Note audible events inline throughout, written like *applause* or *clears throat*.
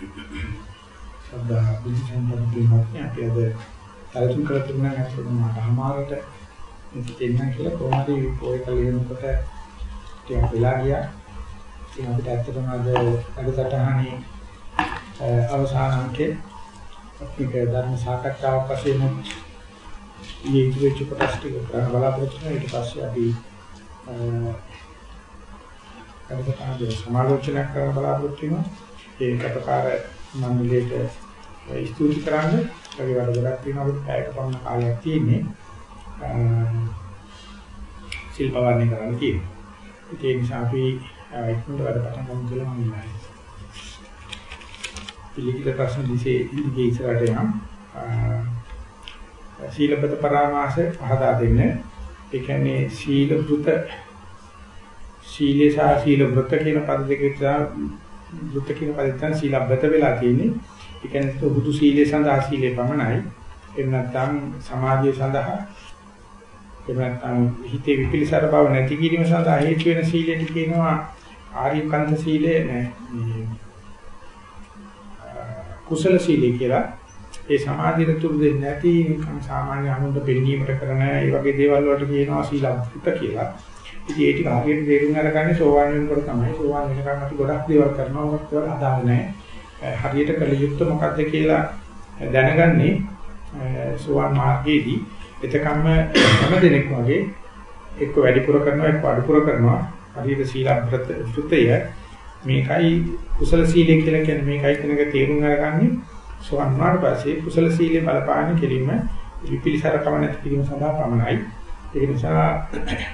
සදා බුද්ධ සම්පන්න අපි අද තලතුන් කර තිබුණා නැත්නම් මට අමාරට මේක දෙන්න කියලා කොහොමද පොය කලියනකොට ටිකක් වෙලා ගියා. ඉතින් අපිට ඇත්තටම අද වැඩසටහනේ අවසාන අංකේ අපිට ධර්ම සාකච්ඡාවක් වශයෙන් ඊයේ ඉදිරියට කොටස් ටික කරන්න බලාපොරොත්තු වෙනවා. ඊට පස්සේ අපි වැඩසටහනේ සමාලෝචනයක් කරන්න බලාපොරොත්තු වෙනවා. ඒ කටකාර මණ්ඩලයට ස්තුති කරන්න. ඒ වැඩ ගොඩක් තියෙනවා අපිට පැයක පමණ කාලයක් තියෙන්නේ. ශිල්පවර්ණය කරන්න තියෙනවා. ඒ නිසා අපි ඉක්මනට වැඩ පටන් ගමු කියලා මම ඉල්ලනවා. පිළිගිල ප්‍රශ්න දිසේ ඉදිරියේ ඉස්සරහට යනවා. සීලබ්බත පරාමාස පහදා දෙන්න. ඒ කියන්නේ සීල වෘත සීලේ සහ සීල වෘත කියන පද දෙක විතර වෘත කියන පද දෙකෙන් සීලබ්බත වෙලා තියෙන්නේ. ඒ කියන්නේ බුදු සීලේ සඳහා සීලේ පමණයි. එහෙම නැත්නම් සමාධිය සඳහා එහෙම නැත්නම් හිතේ විපිලිසර බව නැති කිරීම සඳහා හේතු වෙන සීලෙට කියනවා ආර්යකන්ත සීලය නෑ කුසල සීලය කියලා. ඒ සමාධියට තුරු දෙන්නේ නැති නිකන් සාමාන්‍ය අනුන්ට පෙන්නීමට කරන ඒ වගේ දේවල් වලට කියනවා සීලබ්බත කියලා. ඉතින් ඒ ටික හරියට තේරුම් අරගන්නේ සෝවාන් වෙනකොට තමයි. සෝවාන් වෙනකන් අපි ගොඩක් දේවල් කරනවා. මොකක්ද ඒවා අදාළ නැහැ. හරියට කළ යුත්තේ මොකක්ද කියලා දැනගන්නේ සෝවාන් මාර්ගයේදී. එතකම්ම හැම දෙනෙක් වගේ එක්ක වැඩිපුර කරනවා එක්ක අඩුපුර කරනවා. හරියට සීලබ්‍රත වෘතය මේකයි කුසල සීලය කියලා කියන්නේ. මේකයි කියන එක තේරුම් අරගන්නේ සෝවන් වුණාට පස්සේ කුසල සීලේ බලපාන කෙලින්ම විපිලිසරකම නැති කිරීම සඳහා පමණයි. ඒ නිසා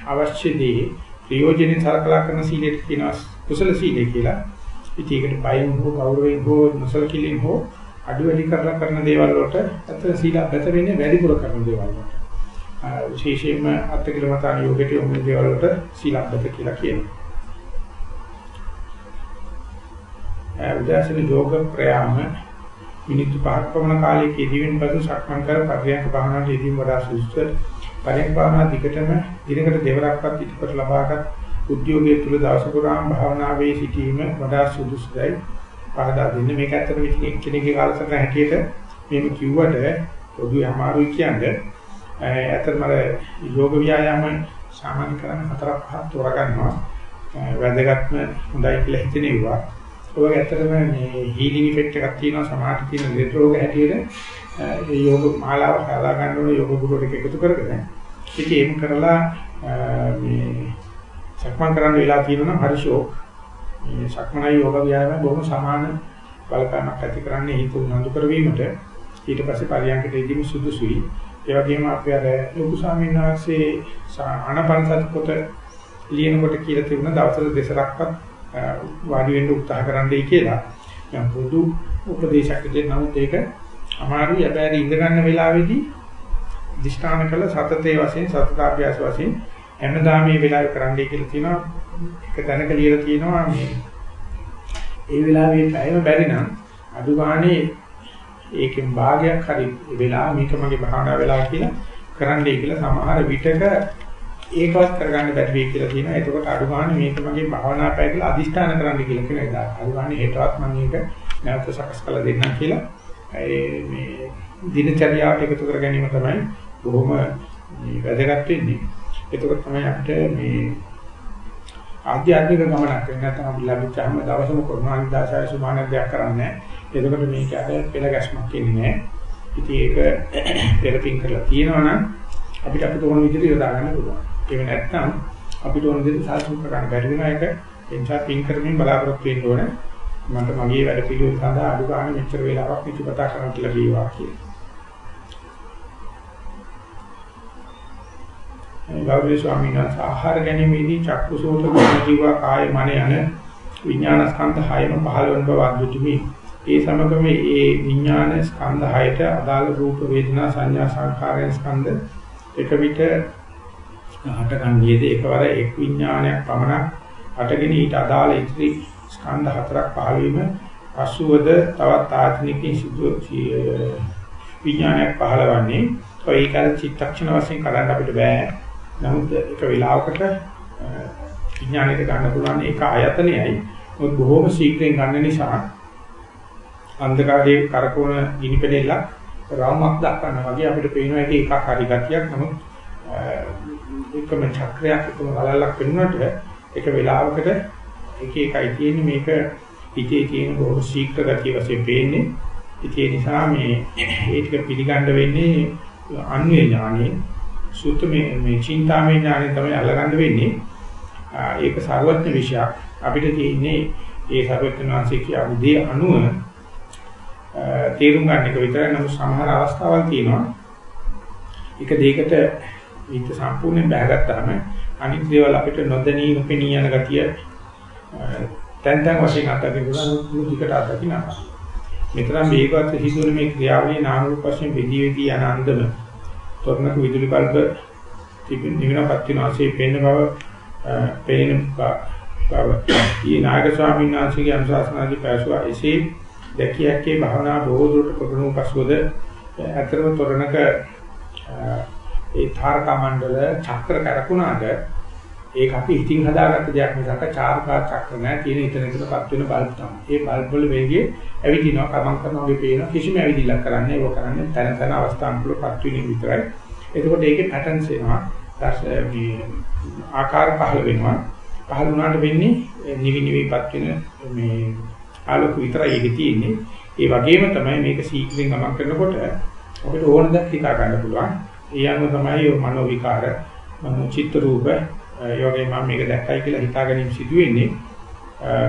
අවශ්‍ය දේ ප්‍රයෝජනෙ සලකලා කරන සීලයට කියනවා කුසල සීලය කියලා ඉතින් ඒකට බයෙන් හෝ ගෞරවයෙන් හෝ නොසලකිලින් හෝ අඩු වැඩි කරලා කරන දේවල් වලට අතර සීලබ්බත වෙන්නේ වැඩිපුර කරන දේවල් වලට විශේෂයෙන්ම අත්කිලමතාන යෝගයට යොමු දේවල් වලට සීලබ්බත කියලා කියනවා. උදාසන යෝග ප්‍රයාම මිනිත්තු පහක් පමණ කාලයක ඉදිවෙන පසු සක්මන් කර පරියන්ක භාවනාවට යෙදීම වඩා සුදුසුයි. පරියන්ක භාවනා දිගටම දිනකට දෙවරක්වත් ඉදිරියට ලබාගත් උද්‍යෝගයේ තුල දවස පුරාම භාවනාවේ සිටීම වඩා සුදුසුයි. පහදා දෙන්නේ මේක ඇත්තට එක්කෙනෙක්ගේ කාලසටහන හැටියට මේක කිව්වට පොදුවේ අමාරුයි කියන්නේ ඇත්තටම අර යෝග ව්‍යායාම සාමාන්‍ය කරන්නේ හතරක් පහක් තෝරගන්නවා. වැදගත්ම හොඳයි කියලා හිතෙනවා. ඔය ඇත්තටම මේ හීලින් ඉෆෙක්ට් එකක් තියෙනවා සමාධි තියෙන ලෙඩ රෝග හැටියට ඒ යෝග මාලාව හදා ගන්න ඕන යෝග ගුරුවරයෙක් එකතු කරගෙන ඉතින් එහෙම කරලා මේ සක්මන් කරන්න වෙලා තියෙනවා හරි ෂෝක්. මේ සක්මනයි යෝග ව්‍යායාමයි බොහොම සමාන බලපෑමක් ඇති කරන්නේ හිත උනන්දු කරවීමට ඊට පස්සේ පරියන්කට ඉදීම සුදුසුයි. ඒ වගේම අපි අර ලොකු ස්වාමීන් වහන්සේ ආනපනසත් කොට ලියනකොට කියලා තිබුණ දවසට දෙසරක්වත් වාඩි වෙන්න උත්සාහ කරන්නයි කියලා. දැන් පොදු උපදේශයක් දෙන්න නමුත් ඒක අමාරුයි. හැබැයි ඉඳ ගන්න වෙලාවේදී දිෂ්ඨාන කළ සතතේ වශයෙන් සතතාභ්‍යාස වශයෙන් හැමදාම මේ වෙලාවේ කරන්නයි කියලා තියෙනවා. එක තැනක ලියලා තියෙනවා මේ ඒ වෙලාවේ පැයම බැරි නම් අඩු ගානේ ඒකෙන් භාගයක් හරි වෙලා මේක මගේ භාවනා වෙලා කියලා කරන්නයි කියලා සමහර විටක ඒකවත් කරගන්න බැරි වෙයි කියලා කියනවා. එතකොට අඩු ගන්න මේක මගේ භාවනා පැය කියලා අදිෂ්ඨාන කරන්න කියලා කියන එක. අඩු ගන්න හෙටවත් මම මේක නැවත සකස් කරලා දෙන්නම් කියලා. මේ දිනචර්යාවට එකතු කර ගැනීම තමයි බොහොම වැදගත් වෙන්නේ. එතකොට තමයි අපිට මේ ආධ්‍යාත්මික ගමනක් වෙන නැත්නම් අපි ලැබිච්චාම දවසම කරනවා නිදාසය සුමානක් දෙයක් කරන්නේ එතකොට මේක අර පෙළ ගැස්මක් ඉන්නේ නැහැ. ඉතින් ඒක *clears throat* පෙරපින් කරලා තියෙනවා නම් අපිට අපිට ඕන විදිහට යොදා ගන්න පුළුවන්. ඒක නැත්නම් අපිට ඕන විදිහට සාසු කරගන්න බැරි වෙන එක එනිසා පින් කරමින් බලාපොරොත්තු වෙන්න ඕනේ. මට මගේ වැඩ පිළිවෙල සඳහා අඩු ගන්න මෙච්චර වෙලාවක් නිතිපතා කරන්න ලැබීවා කියලා. ගෞරවනීය ස්වාමීන් වහන්සේ ආහාර ගැනීමේදී චක්කුසෝත ජීවා කාය මන යන විඥාන ස්කන්ධ හයම පහළ වන බව අද්විතීමේ ඒ සමගම මේ විඥාන ස්කන්ධ හයට අදාළ රූප වේදනා සංඥා සංඛාරයන් ස්කන්ධ එක විට හටගන්නේද එකවර එක් විඥානයක් පමණක් හටගෙන ඊට අදාළ ඉතිරි ස්කන්ධ හතරක් පහළ වීම පසුවද තවත් ආත්මිකී සිදු විඥානයක් පහළවන්නේ ඒක අර චිත්තක්ෂණ වශයෙන් කරන්න අපිට බෑ. නමුත් එක වෙලාවකට විඥානයට ගන්න පුළුවන් ඒක ආයතනයයි. මොකද බොහොම ශීඝ්‍රයෙන් ගන්න නිසා අන්ධකාරයේ කරකවන ගිනිපෙඩෙල්ලක් රවුමක් දක්වනවා වගේ අපිට පේනවා ඒක එකක් හරි ගතියක්. නමුත් එකම චක්‍රයක් එකම වලල්ලක් වෙනුවට එක වෙලාවකට එක එකයි තියෙන්නේ. මේක හිතේ තියෙන බොහෝ ශීඝ්‍ර ගතිය වශයෙන් පේන්නේ. ඒ නිසා මේ ඒක පිළිගන්න වෙන්නේ අන්වේ ඥානෙ සුත්ත මේ මේ චින්තාමය ඥානෙ තමයි අල්ලගන්න වෙන්නේ. ඒක සර්වඥ විශයක් අපිට තියෙන්නේ ඒ සර්වඥ වාසිය කියපු දේ අනුව තේරුම් ගන්න එක විතරයි. නමුත් සමහර අවස්ථාවල් තියෙනවා. එක දෙයකට හිත සම්පූර්ණයෙන් බහගත්තාම අනිත් දේවල් අපිට නොදැනී නොපෙනී යන ගතිය තැන් තැන් වශයෙන් අත්දකින්න පුළුවන් දුකට අත්දකින්නවා. මෙතරම් මේකවත් හිතුවන මේ ක්‍රියාවලිය නාම රූප වශයෙන් වෙදී වෙදී යන අන්දම. තොරණක විදුලි බල්බ තිබෙන නිවනපත් වෙන ආසේ පෙන්න බව පේන බව. ඊ නාග ස්වාමීන් වහන්සේගේ අනුශාසනාදී පැසුවා එසේ දැකිය හැකි භාවනා බොහෝ දුරට ප්‍රගුණ පසුවද ඇතරම තොරණක ඒ තාරකා මණ්ඩල චක්‍ර කරකුණාට ඒක අපි ඉතින් හදාගත්ත දෙයක් මිසක චාරකා චක්‍ර නෑ තියෙන ඉතන ඉතනපත් වෙන බල්බ් තමයි. ඒ බල්බ් වල වේගය ඇවිදිනවා කමං කරනවා වගේ පේන කිසිම ඇවිදිල්ලක් කරන්නේ ඒක කරන්නේ තන තන අවස්ථාන් වලපත් වෙන විතරයි. එතකොට ඒකේ පැටර්න්ස් එනවා. මේ ආකාර පහළ වෙනවා. පහළ වුණාට වෙන්නේ නිවි නිවිපත් වෙන මේ ආලෝක විතරයි ඒකේ තියෙන්නේ. ඒ වගේම තමයි මේක සීක්‍රෙන් ගමන් කරනකොට අපිට ඕන දේ හිතා ගන්න පුළුවන්. ඒ අනුව තමයි මනෝ විකාර, මනෝ චිත්ත රූප, යෝගේ මම මේක දැක්කයි කියලා හිතා ගැනීම සිදු වෙන්නේ.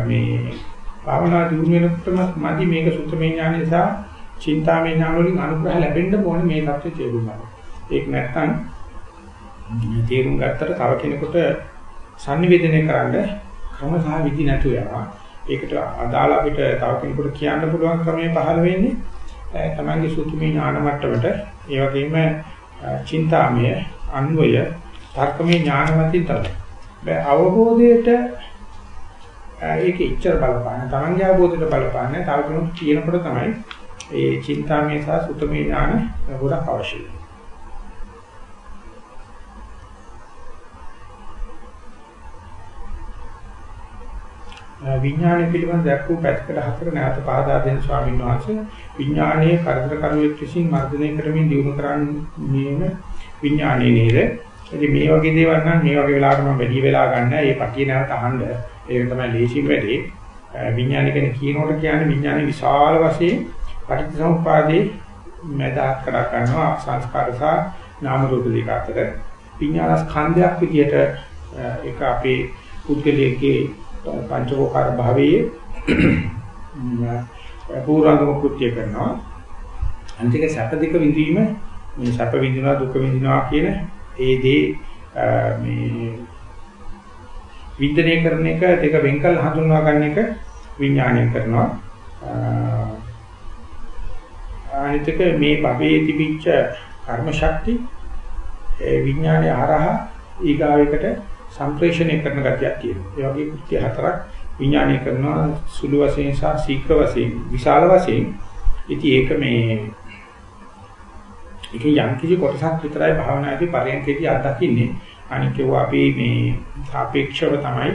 මේ භාවනා දියුණු වෙනකොටම මදි මේක සුත්තමේ ඥානය සහ චින්තාමේ ඥාන වලින් අනුග්‍රහ ලැබෙන්න ඕනේ මේ தත්ත්වය තේරුම් ගන්න. ඒක නැත්නම් තේරුම් ගත්තට තව කෙනෙකුට sannivedana කරන්න ක්‍රම සහ විදි නැතු යනවා. ඒකට අදාළ අපිට තව කෙනෙකුට කියන්න පුළුවන් ක්‍රමයේ පහළ වෙන්නේ තමන්ගේ සුතුමි ඥාන මට්ටමට ඒ වගේම චින්තාමය අන්වය තර්කමය ඥාන මතින් තමයි. බෑ අවබෝධයට ඒක ඉච්ඡර බලපාන තමන්ගේ අවබෝධයට බලපාන්නේ තව කෙනෙකුට කියනකොට තමයි ඒ චින්තාමය සහ සුතමේ ඥාන ගොඩක් අවශ්‍යයි. විඥානය පිළිබඳ දැක්වූ පැත්තකට හතර නැවත පහදා දෙන ස්වාමීන් වහන්සේ විඥානයේ කරදර කරුවෙක් විසින් මර්ධනය කරමින් දියුණු කරන්නේම විඥානයේ නේද? ඉතින් මේ වගේ දේවල් නම් මේ වගේ වෙලාවට මම වැඩි වෙලා ගන්න. ඒ පටිය නැවත අහන්න. ඒක තමයි ලේසිම වැඩේ. විඥාන කියන කියනකොට කියන්නේ විඥානේ විශාල වශයෙන් පටිච්චසමුප්පාදේ මැදහත් කර ගන්නවා සංස්කාර සහ නාම රූප දෙක අතර. විඥාන ස්කන්ධයක් විදියට ඒක අපේ පුද්ගලයේ පංචවෝකාර භාවයේ පූර්වාංගම කෘත්‍ය කරනවා. අන්තික සැප දෙක විඳීම මේ සැප විඳිනවා දුක විඳිනවා කියන ඒ දේ මේ වින්දනය කරන එක දෙක වෙන්කල් හඳුන්වා ගන්න එක විඥාණය කරනවා. අනිතික මේ භවයේ තිබිච්ච කර්ම ශක්ති ඒ විඥාණය හරහා ඊගාවෙකට සම්ප්‍රේෂණය කරන ගතියක් තියෙනවා. ඒ වගේ කෘත්‍ය හතරක් විඥානය කරනවා සුළු වශයෙන් සහ ශීඝ්‍ර වශයෙන් විශාල වශයෙන්. ඉතින් ඒක මේ ඒකේ යම් කිසි කොටසක් විතරයි භාවනාදී පරයන්කේදී අත්දකින්නේ. අනික ඒවා අපි මේ සාපේක්ෂව තමයි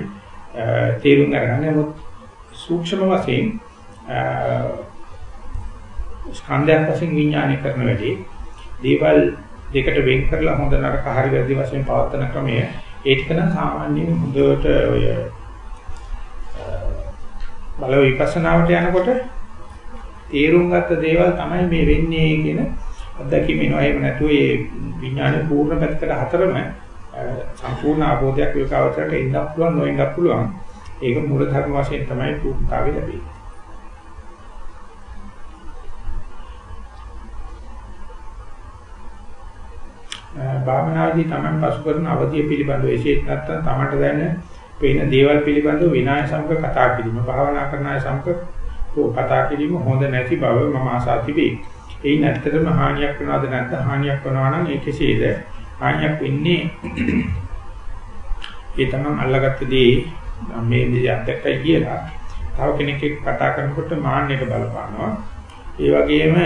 තේරුම් අරගන්නේ. නමුත් සූක්ෂම වශයෙන් ස්කන්ධයන් වශයෙන් විඥානය කරන වැඩි දේවල් දෙකට වෙන් කරලා හොඳ නරක හරි වැරදි වශයෙන් පවත්වන ක්‍රමය ඒ ටික නම් සාමාන්‍යයෙන් හොඳට ඔය බල විපස්සනාවට යනකොට තේරුම් ගත්ත දේවල් තමයි මේ වෙන්නේ කියන අත්දැකීම එනවා. එහෙම නැතුව මේ විඥානයේ පූර්ණ පැත්තට හතරම සම්පූර්ණ ආબોධයක් විකාවතරට එන්නත් පුළුවන් නොඑන්නත් පුළුවන්. ඒක මූල ධර්ම වශයෙන් තමයි පූර්ණතාවය ලැබෙන්නේ. භාවනාදී තමයි පසු කරන අවධිය පිළිබඳව එසේත් නැත්නම් තමට දැනෙන පේන දේවල් පිළිබඳව විනාය සමග කතා කිරීම භාවනා කරන අය සමග කතා කිරීම හොඳ නැති බව මම ආසා තිබේ. ඒ නැත්තරම හානියක් වෙනවද නැත්ද හානියක් වෙනවා නම් ඒ කෙසේද හානියක් වෙන්නේ ඒ තමයි අල්ලගත්ත දේ මේ දේ අත්දැකයි කියලා තව කෙනෙක් එක්ක කතා කරනකොට මාන්නයට බලපානවා. ඒ වගේම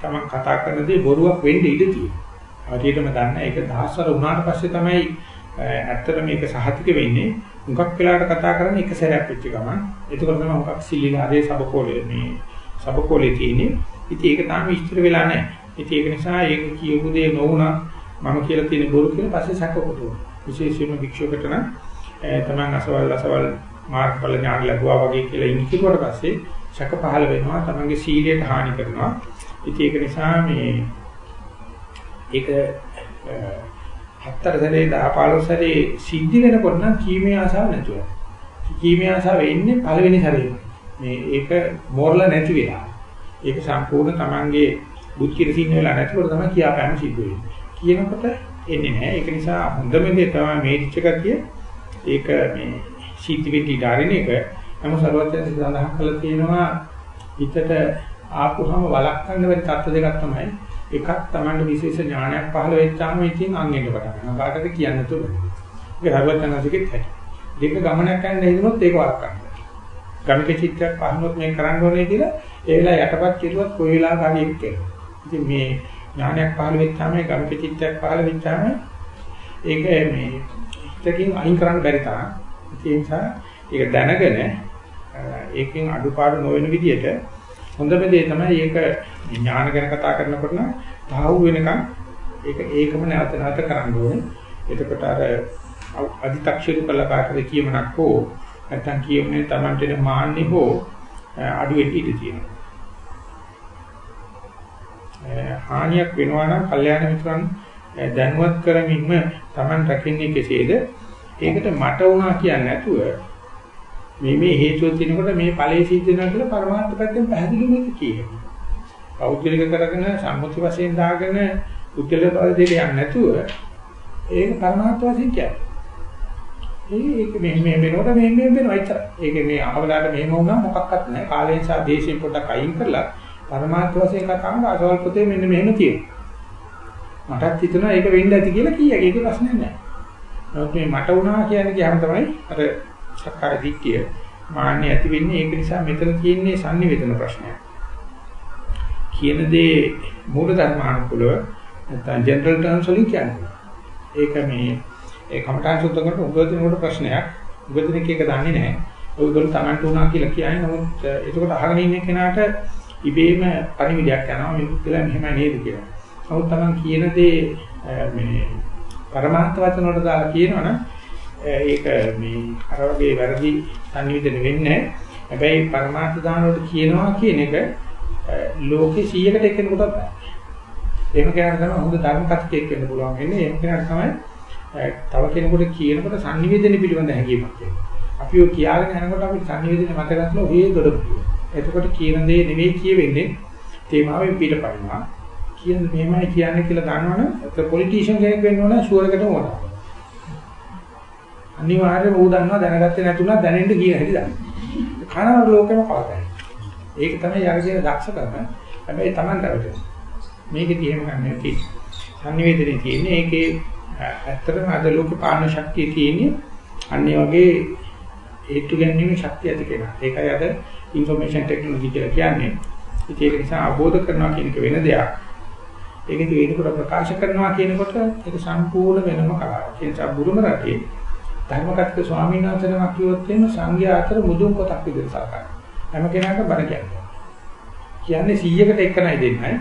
තමන් කතා කරන දේ බොරුවක් වෙන්න ඉඩ තියෙනවා. හරියටම දන්න ඒක දහස්වර වුණාට පස්සේ තමයි ඇත්තට මේක සහතික වෙන්නේ. මුගක් වෙලාවට කතා කරන්නේ එක සැරයක් වෙච්ච ගමන්. ඒකවල තමයි මුගක් සිල්ලිලාදේ සබකෝලේ මේ සබකෝලේ තියෙන්නේ. ඉතින් ඒක තාම ඉස්තර වෙලා නැහැ. ඉතින් ඒක නිසා ඒක කියපු දේ නොවුණා මම කියලා තියෙන බොරු කියලා පස්සේ සැකපොතු. විශේෂයෙන්ම භික්ෂුවකට නම් තමන් අසවල් අසවල් මාර්ගඵල ඥාන ලැබුවා වගේ කියලා ඉන්න කිව්වට පස්සේ සැක පහළ වෙනවා තමන්ගේ සීලයට හානි කරනවා. ඉතින් ඒක නිසා මේ ඒක හතර සැරේ 10 15 සැරේ සිද්ධ වෙනකොට නම් කීමේ ආසාව නැතුව. කීමේ ආසාව එන්නේ පළවෙනි සැරේ. මේ ඒක මෝරලා නැති වෙලා. ඒක සම්පූර්ණ තමන්ගේ බුද්ධියට සින්න වෙලා නැතිකොට තමයි කියාපෑම සිද්ධ වෙන්නේ. කියනකොට එන්නේ නැහැ. ඒක නිසා හොඳම දේ තමයි මේ දිච්චකතිය. ඒක මේ සීතිවිලි ධාරින එක නම සර්වඥයන් සඳහන් කළා තියෙනවා හිතට ආපුහම වළක්වන්න බැරි තත්ත්ව දෙකක් තමයි එකක් Tamanට විශේෂ ඥානයක් පහළ වෙච්චාම ඉතින් අංගෙන්න පටන් ගන්නවා. කාටද කියන්න තුබ. ඒක සර්වඥාන්සේගෙත් හැටි. දෙක ගමනක් යන්න හිතනොත් ඒක වළක්වන්න. ගමික චිත්තයක් පහනොත් මේ කරන්න ඕනේ කියලා ඒ වෙලාව යටපත් කෙරුවත් කොයි වෙලාවක හරි එක්ක. ඉතින් මේ ඥානයක් පහළ වෙච්චාම ගමික චිත්තයක් පහළ වෙච්චාම ඒක මේ හිතකින් අයින් කරන්න බැරි තරම්. ඒ නිසා ඒක දැනගෙන ඒකෙන් අඩුපාඩු නොවන විදිහට හොඳම දේ තමයි ඒක ඥාන ගැන කතා කරනකොට නම් තාහු වෙනකන් ඒක ඒකම නැවත නැවත කරන්න ඕනේ. එතකොට අර අදි탁ෂිරු කළපාරේ කියමනක් හෝ නැත්නම් කියන්නේ Tamante මාන්නේ හෝ අඩු වෙන්න ඉඩ තියෙනවා. හානියක් වෙනවා නම් කල්යාණ මිත්‍රන් දැනුවත් කරමින්ම Taman රකින්නේ කෙසේද? ඒකට මට වුණා කියන්නේ නැතුව මේ මේ හේතුව තියෙනකොට මේ ඵලයේ සිද්ධ වෙනවා කියලා පරමාර්ථ පැත්තෙන් පැහැදිලිව මේක කියනවා. පෞද්ගලික කරගෙන සම්මුති වශයෙන් දාගෙන උත්කල බල දෙක යන්නේ නැතුව ඒක පරමාර්ථ වශයෙන් කියන්නේ. ඒක මේ මේ වෙනකොට මේ මේ වෙනවා ඉතර. ඒක මේ අහවලාට මෙහෙම වුණා මොකක්වත් නැහැ. කාලයෙන් සහ දේශයෙන් පොඩ්ඩක් අයින් කරලා පරමාර්ථ වශයෙන් කතා කරන අසවල් පොතේ මෙන්න මෙහෙම තියෙනවා. මටත් හිතෙනවා ඒක වෙන්න ඇති කියලා කීයක ඒක ප්‍රශ්නයක් නැහැ. නමුත් මේ මට වුණා කියන්නේ කියහම තමයි අර සක්කාය දිට්ඨිය මාන්නේ ඇති වෙන්නේ ඒක නිසා මෙතන තියෙන්නේ sannivedana ප්‍රශ්නයක්. කියන දේ මූල ධර්මානුකූලව නැත්නම් ජෙනරල් ටර්ම්ස් වලින් කියන්නේ. ඒක මේ ඒ කමඨාන් සුද්ධ කරන උගදිනේකට ප්‍රශ්නයක්. උගදිනේක එක දන්නේ නැහැ. ඔයගොල්ලෝ Tamanට උනා කියලා කියන්නේ නමුත් ඒකට අහගෙන ඉන්න කෙනාට ඉබේම පරිවිඩයක් යනවා මේක කියලා මෙහෙම නේද කියලා. නමුත් Taman කියන දේ මේ පරමාර්ථ වචන වලට දාලා කියනවනම් ඒක මේ අර වගේ වැරදි සංනිවේදනය වෙන්නේ හැබැයි පරමාර්ථ දාන වලට කියනවා කියන එක ලෝකේ 100කට එක්කෙනෙකුට බෑ. එහෙම කෙනාට තමයි හොඳ ධර්ම කතිකෙක් වෙන්න පුළුවන් වෙන්නේ. එහෙම කෙනාට තමයි තව කෙනෙකුට කියනකොට සංනිවේදනය පිළිබඳ හැඟීමක් එන්නේ. අපි ඔය කියාගෙන යනකොට අපි සංනිවේදනය මත ගන්නවා ඔය දොඩ. එතකොට කියන දේ නෙවෙයි කියවෙන්නේ තේමාවෙන් පිටපයින්නවා. කියන මෙහෙමයි කියන්නේ කියලා දන්නවනම් ඒක පොලිටිෂියන් කෙනෙක් වෙන්න ඕන ෂුවර් එකටම ඕන. අනිවාර්යයෙන්ම ඌ දන්නවා දැනගත්තේ නැතුණා දැනෙන්න කියන හැටි දන්නවා. කනවල ලෝකෙම කවදායි. ඒක තමයි යර්ජන දක්ෂකම. හැබැයි Taman කරට. මේකෙදි එහෙම ගන්න නැති. සංනිවේදනයේ තියෙන්නේ ඒකේ ඇත්තටම අද ලෝක පාලන ශක්තිය තියෙන්නේ අන්නේ වගේ හේතු ගැනීම ශක්තිය ඇති කෙනා. ඒකයි අද ইনফরমේෂන් ටෙක්නොලොජි කියලා කියන්නේ. ඉතින් ඒක නිසා අවබෝධ කරනවා කියන එක වෙන දෙයක්. ඒක ඉතින් වෙනකොට ප්‍රකාශ කරනවා කියනකොට ඒක සම්පූර්ණ වෙනම කලාවක්. ඒ නිසා බුදුම රටේ ධර්මකත්ක ස්වාමීන් වහන්සේනමක් කිව්වොත් එහෙම සංඝයා අතර මුදුන් කොටක් විදිහට සලකනවා. හැම කෙනාටම බල කියන්නේ. කියන්නේ 100කට එකනයි දෙන්නයි.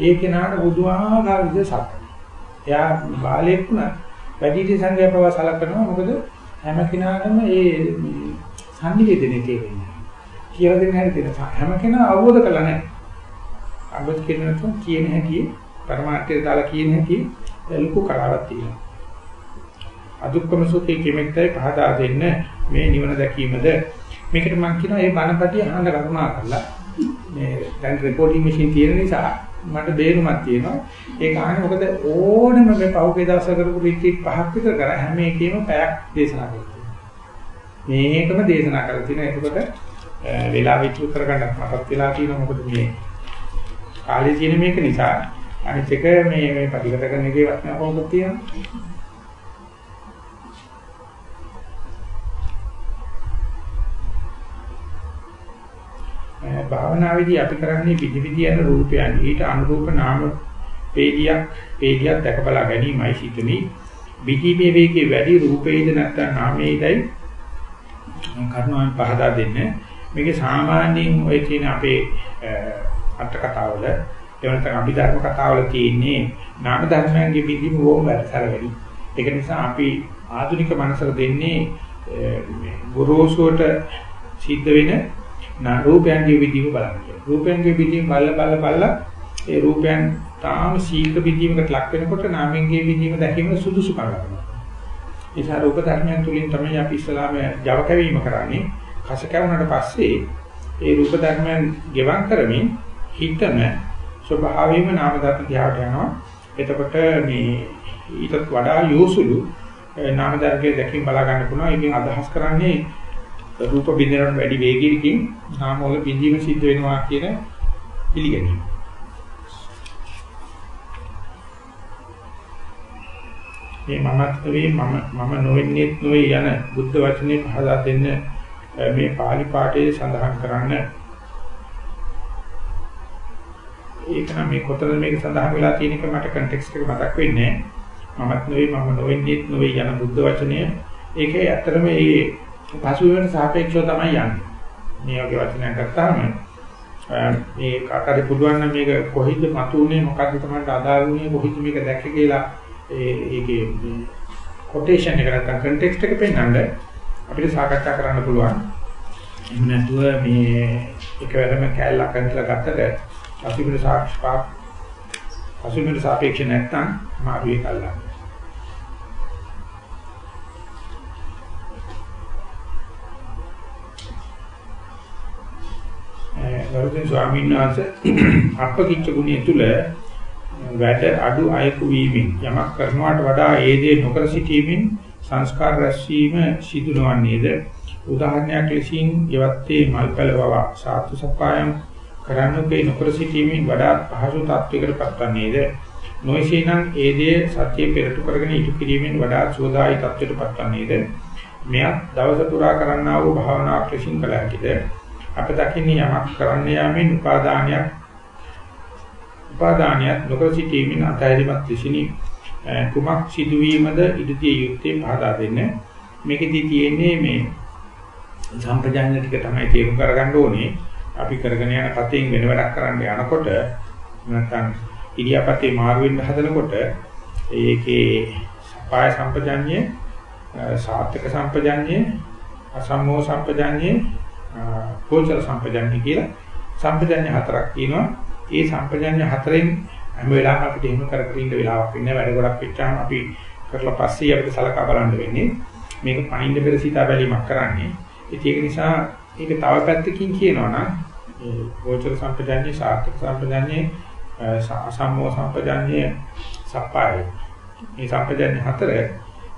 ඒ කෙනාට බුදුආකාර විදිහට සලකනවා. එයා බාලයෙක් වුණා වැඩිහිටි සංඝයා පවා සලකනවා. මොකද හැම කෙනාටම ඒ සංනිවේදනයේ තියෙන්නේ. කියලා දෙන්න හැටි තියෙනවා. හැම කෙනා අවබෝධ කරලා නැහැ. අවබෝධ කරගෙන නැත්නම් කියන හැටි පරමාර්ථය දාලා කියන හැටි ලොකු කලාවක් තියෙනවා. අදුක්කම සුඛේ කෙමෙක්ටයි පහදා දෙන්න මේ නිවන දැකීමද මේකට මම කියනවා මේ බණපටිය අහන්න කරුණා කරලා මේ දැන් රෙකෝඩින් මැෂින් තියෙන නිසා මට බේරුමක් තියෙනවා. ඒක අහන්නේ මොකද ඕනම මේ පහුගිය දවස් කරපු රිට්‍රීට් පහක් විතර කර හැම එකේම පැයක් දේශනා කරනවා මේකම දේශනා කරලා තියෙනවා. එතකොට වෙලා විචු කරගන්න මටත් වෙලා තියෙනවා මොකද මේ කාලේ තියෙන මේක නිසා. අනිත් එක මේ මේ ප්‍රතිගත කරන එකේ වටිනාකමක් තියෙනවා භාවනාවේදී අපි කරන්නේ පිටි පිටි යන රූපයන්. ඊට අනුරූප නාම වේදියක් වේදියක් දැක බලා ගැනීමයි සිටුනි පිටි වේගයේ වැඩි රූපේද නැත්නම් නාමයේදයි කර්ණයන් පහදා දෙන්නේ. මේකේ සාමාන්‍යයෙන් ඔය කියන අපේ අට කතාවල එවනතන අභිධර්ම කතාවල තියෙන්නේ නාම ධර්මයන්ගේ විදිහම ඕම වැඩසර වැඩි. ඒක නිසා අපි ආධුනික මනසට දෙන්නේ ගුරුසුවට සිද්ධ වෙන රූපයන්ගේ විදිහම බලන්න. රූපයන්ගේ විදිහම බල්ල බල්ල බල්ල ඒ රූපයන් තාම සීඝ්‍ර විදිහකට ලක් වෙනකොට නාමයන්ගේ විදිහම දැකීම සුදුසු කරගන්නවා. ඒ රූප ධර්මයන් තුලින් තමයි අපි ඉස්ලාම ජව කැවීම කරන්නේ. කස කැවුනට පස්සේ ඒ රූප ධර්මයන් ගෙවම් කරමින් හිතම ස්වභාවයෙන්ම නාම ධර්ම දිහාට යනවා. එතකොට මේ ඊටත් වඩා යොසුළු නාම ධර්මයේ දැකීම බලා ගන්න පුළුවන්. ඒකෙන් අදහස් කරන්නේ රූප බින්දනට වැඩි වේගයකින් නාම වල බිඳීම සිද්ධ වෙනවා කියන පිළිගැනීම. මේ මමත් නෙවෙයි මම මම නොවෙන්නේ නොවේ යන බුද්ධ වචනේ පහදා දෙන්න මේ pāli පාඨයේ සඳහන් කරන්න. ඒක නම් මේ කොතනද මේක සඳහන් වෙලා තියෙන එක මට කන්ටෙක්ස්ට් එක මතක් වෙන්නේ මමත් නෙවෙයි මම නොවෙන්නේ නොවේ යන බුද්ධ වචනය. ඒකේ ඇත්තටම මේ පසුවෙන සාපේක්ෂව තමයි යන්නේ මේ වගේ වචනයක් ගත්තාම මේ කාටරි පුළුවන් නම් මේක කොහෙද මතුනේ මොකද්ද තමයි අදාළ වුනේ කොහෙද මේක දැක්කේ කියලා ඒ ඒකේ කොටේෂන් එක නැත්නම් කන්ටෙක්ස්ට් එක පෙන්වන්න අපිට සාකච්ඡා කරන්න පුළුවන්. එහෙම නැතුව මේ එකවරම කැලලක් අන්තලා ගත්තට අපිට සාක්ෂාත් අසුමිට සාපේක්ෂ නැත්නම් මාරුවේ කල්ලා. ගෞතම ස්වාමීන් වහන්සේ අපකිච්ච ගුණය තුල වැඩ අඩු අයකු වීමෙන් යමක් කරනවට වඩා ඒ දේ නොකර සිටීමෙන් සංස්කාර රැස්වීම සිදු නොවන්නේද උදාහරණයක් ලෙසින් යවත්තේ මල්පල බව සාතු සප්පායම් කරන්නුකේ නොකර සිටීමෙන් වඩා පහසු තත්වයකට පත්වන්නේද නොයසේනම් ඒ දේ සත්‍ය පෙරට කරගෙන ඉටු කිරීමෙන් වඩා සෝදායි තත්වයට පත්වන්නේද මෙයක් දවස පුරා කරන්නා වූ භාවනාවක් ලෙසින් කළ හැකිද? අප දකින්නේ යමක් කරන්න යාමෙන් උපාදානයක් උපාදානියත් නොකර සිටීමෙන් අතහැරීමත් විසිනි. කුමක් සිදුවීමද ඉදිතිය යුත්තේ පහදා දෙන්න. මේකෙදි තියෙන්නේ මේ සම්ප්‍රජාන ටික තමයි තේරුම් කරගන්න ඕනේ. අපි කරගෙන යන පතෙන් වෙන වැඩක් කරන්න යනකොට නැත්නම් ඉරියාපතේ මාරු වෙන්න හදනකොට ඒකේ සපාය සම්පජාඤ්ඤය සාත්‍යක සම්පජාඤ්ඤය අසම්මෝ සම්පජාඤ්ඤය කෝචර සම්පජාඤ්ඤය කියලා සම්පජාඤ්ඤ හතරක් තියෙනවා. ඒ සම්පජඤ්ඤ හතරෙන් හැම වෙලාවම අපිට එහෙම කර කර ඉන්න වෙලාවක් වෙන්නේ වැඩ ගොඩක් වෙච්චාම අපි කරලා පස්සේ අපිට සලකා බලන්න වෙන්නේ. මේක පයින්ද පෙර සිතා බැලීමක් කරන්නේ. ඉතින් ඒක නිසා ඒක තව පැත්තකින් කියනවා නම් ඒ ගෝචර සම්පජඤ්ඤ සාර්ථක සම්පජඤ්ඤ අසම්මෝ සම්පජඤ්ඤ සප්පාය. මේ සම්පජඤ්ඤ හතර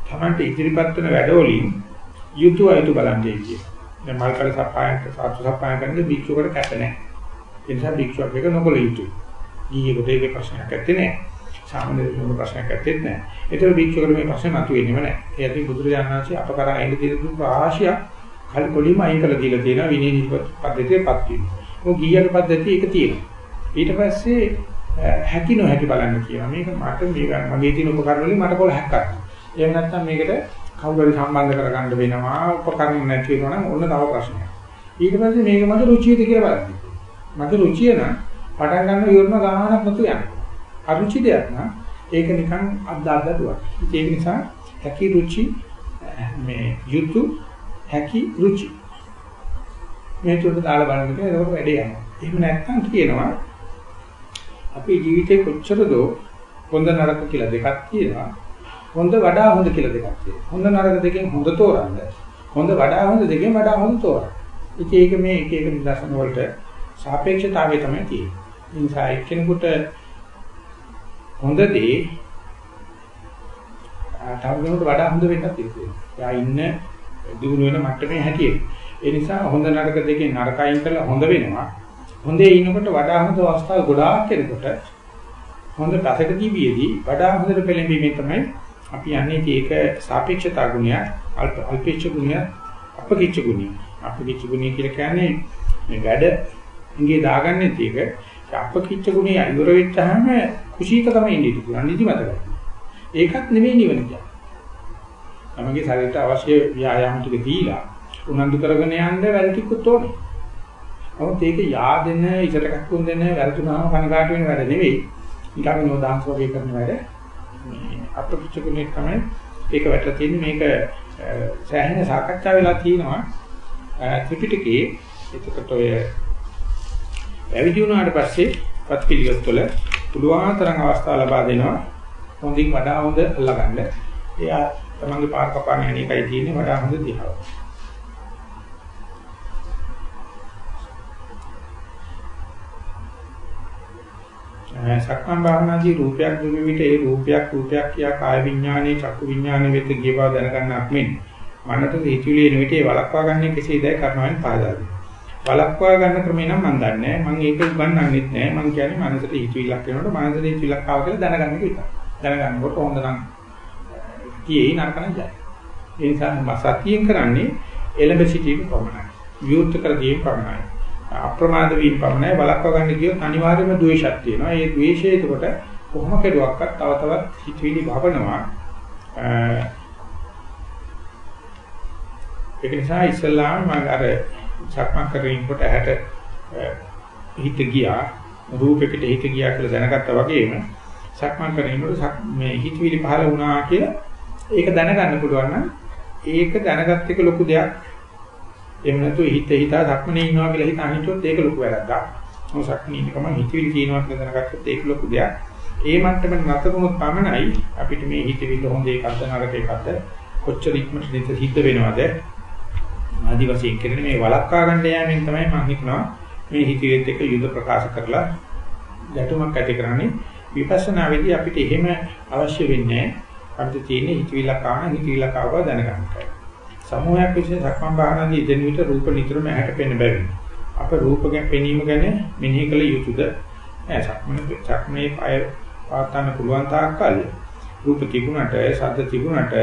තමන්ට ඉදිරිපත් වෙන වැඩවලින් යුතුය යුතු බලන්නේ කිය. දැන් මල්කල සප්පායන්ට සාතු සප්පායන් කරන්නේ බික්ෂුවකට කැප නැහැ. ඒ නිසා භික්ෂුවක් එක නොකල යුතුයි. ගිහියෙකුට ඒක ප්‍රශ්නයක් නැත්තේ නෑ. සාමාන්‍ය දෙයක් ප්‍රශ්නයක් නැත්තේ නෑ. ඒතර භික්ෂුවකට මේ ප්‍රශ්න මතුවෙන්නේම නෑ. ඒ අතින් බුදුරජාණන් වහන්සේ අප කරා එන්න දෙන දුක් ආශිය කල් කොලිම අයින් කළ දීලා තියෙනවා විනය පද්ධතියේපත් වීම. මොකද ගිහියක පද්ධතිය ඒක තියෙනවා. ඊට පස්සේ හැකි නොහැකි බලන්න කියනවා. මේක මට මේක මගේ තියෙන උපකරණ වලින් මට කොල හැක් කරන්න. එහෙම නැත්නම් මේකට කවුරු හරි සම්බන්ධ කරගන්න වෙනවා. උපකරණ නැති වෙනවා නම් ඔන්න තව ප්‍රශ්නයක්. ඊට පස්සේ මේක මට රුචියද කියලා බලන්න. මට රුචිය නම් පටන් ගන්න ඉවරම ගානක් නතු යනවා. අරුචි දෙයක් නම් ඒක නිකන් අද්දාද්ද දුවක්. ඒක නිසා හැකි රුචි මේ යුතු හැකි රුචි මේ තුන දාලා බලනකොට ඒක වැඩේ යනවා. එහෙම නැත්නම් කියනවා අපේ ජීවිතේ කොච්චරද හොඳ නරක කියලා දෙකක් තියෙනවා. හොඳ වඩා හොඳ කියලා දෙකක් තියෙනවා. හොඳ නරක දෙකෙන් හොඳ තෝරන්න. හොඳ වඩා හොඳ දෙකෙන් වඩා හොඳ තෝරන්න. ඉතින් ඒක මේ එක එක නිදර්ශන වලට සාපේක්ෂතාවය තමයි තියෙන්නේ. ඒ නිසා එක්කෙනෙකුට හොඳ දේ තව කෙනෙකුට වඩා හොඳ වෙන්නත් තියෙනවා. එයා ඉන්න දිනු වෙන මට්ටමේ හැටියෙ. ඒ නිසා හොඳ නරක දෙකෙන් නරකයින් කරලා හොඳ වෙනවා. හොඳේ ඉන්නකොට වඩා හොඳ අවස්ථා ගොඩාක් කෙනෙකුට හොඳ දසක ජීවියේදී වඩා හොඳට පෙළඹීමේ තමයි අපි යන්නේ ඒක සාපේක්ෂතා ගුණය අල්පේච්ඡ ගුණය අපකිච්ඡ ගුණය අපකිච්ඡ ගුණය කියලා කියන්නේ මේ වැඩ ඉංගේ දාගන්නේ තියෙක අපකිච්ච ගුණය ඉවර වෙච්චාම කුසීතකම ඉන්නේ ඉතින් නිදිමත ගන්න. ඒකත් නෙමෙයි නිවන කියන්නේ. තමගේ ශරීරයට අවශ්‍ය ව්‍යායාම ටික දීලා උනන්දු කරගෙන යන්න වැඩ ටිකත් ඕනේ. නමුත් ඒක yaadෙන ඉසට කක්කුන් දෙන වැරදුනාම කනකාට වෙන වැඩ නෙවෙයි. නිකන් නෝදාංශ වගේ කරන වැඩ. මේ අපෘච්ඡකුනේ තමයි ඒක වැටලා තියෙන්නේ මේක සෑහෙන සාකච්ඡා වෙලා තියෙනවා ත්‍රිපිටකයේ එතකොට ඔය පැවිදි වුණාට පස්සේ පත්පිලියොත් වල පුළුවන් තරම් අවස්ථා ලබා දෙනවා හොඳින් වඩා හොඳ අල්ලගන්න. එයා තමන්ගේ පාර කපාන යන එකයි තියෙන්නේ වඩා හොඳ දිහාව. සක්මන් භාවනාදී රූපයක් දුරු විට ඒ රූපයක් රූපයක් කියා කාය විඥානයේ චක්කු විඥානයේ වෙත ගිය බව දැනගන්නක් මෙන් මනට හිතුවේ එන විට ඒ වළක්වා ගන්න කෙසේදයි කරනවෙන් පාදා වළක්වා ගන්න ක්‍රමය නම් මම දන්නේ නැහැ. මම ඒක උගන්වන්නෙත් නැහැ. මම කියන්නේ මනසට හිතවිල්ලක් වෙනකොට මනසට හිතවිල්ලක් ආව කියලා දැනගන්න එක විතරයි. දැනගන්නකොට හොඳ නම් කියේ නරකන જાય ඒ නිසා මම සතියෙන් කරන්නේ එළඹ සිටීම පමණයි. විවෘත කර දීම පමණයි. අප්‍රමාද වීම පමණයි බලක්ව ගන්න කියොත් අනිවාර්යයෙන්ම ද්වේෂයක් තියෙනවා. ඒ ද්වේෂය එතකොට කොහොම කෙරුවක්වත් තව තවත් හිතවිලි භවනවා. ඒක නිසා ඉස්ලාම මම අර සක්මන් කරමින්කොට ඇහැට හිත ගියා රූපෙකට හිත ගියා කියලා දැනගත්තා වගේම සක්මන් කරමින්කොට මේ හිතවිලි පහළ වුණා කියලා ඒක දැනගන්න පුළුවන් නම් ඒක දැනගත් එක ලොකු දෙයක් එහෙම නැතු හිත හිතා සක්මනේ ඉන්නවා කියලා හිතා හිතුවොත් ඒක ලොකු වැරද්දක්. මොකද සක්මනේ ඉන්නකම හිතවිලි කියනවා කියලා දැනගත්තොත් ඒක ලොකු දෙයක්. ඒ මට්ටමට නතරුනොත් පමණයි අපිට මේ හිතවිල්ල හොඳ එකක්ද නරක එකක්ද කොච්චර ඉක්මනට දෙත සිද්ධ වෙනවද ආදි වශයෙන් කියන්නේ මේ වලක්වා ගන්න යෑමෙන් තමයි මම හිතනවා මේ හිතවිලිත් එක්ක යුද ප්‍රකාශ කරලා ගැටුමක් ඇති කරන්නේ විපස්සනා වෙදී අපිට එහෙම අවශ්‍ය වෙන්නේ අපිට තියෙන හිතවිල්ල කාණ හිතවිල්ල කාව දැනගන්න. සමූහයක් විසින් සක්මන් භාවනාදී ඉදෙන විට රූප නිතරම ඇහැට පෙනෙන බැවින් අප රූප ගැන පෙනීම ගැන මෙනෙහි කළ යුතුද? නෑ සක්මන සක්මනේ අය පාතන්න පුළුවන් තාක්කල් රූප තිබුණට ශබ්ද තිබුණට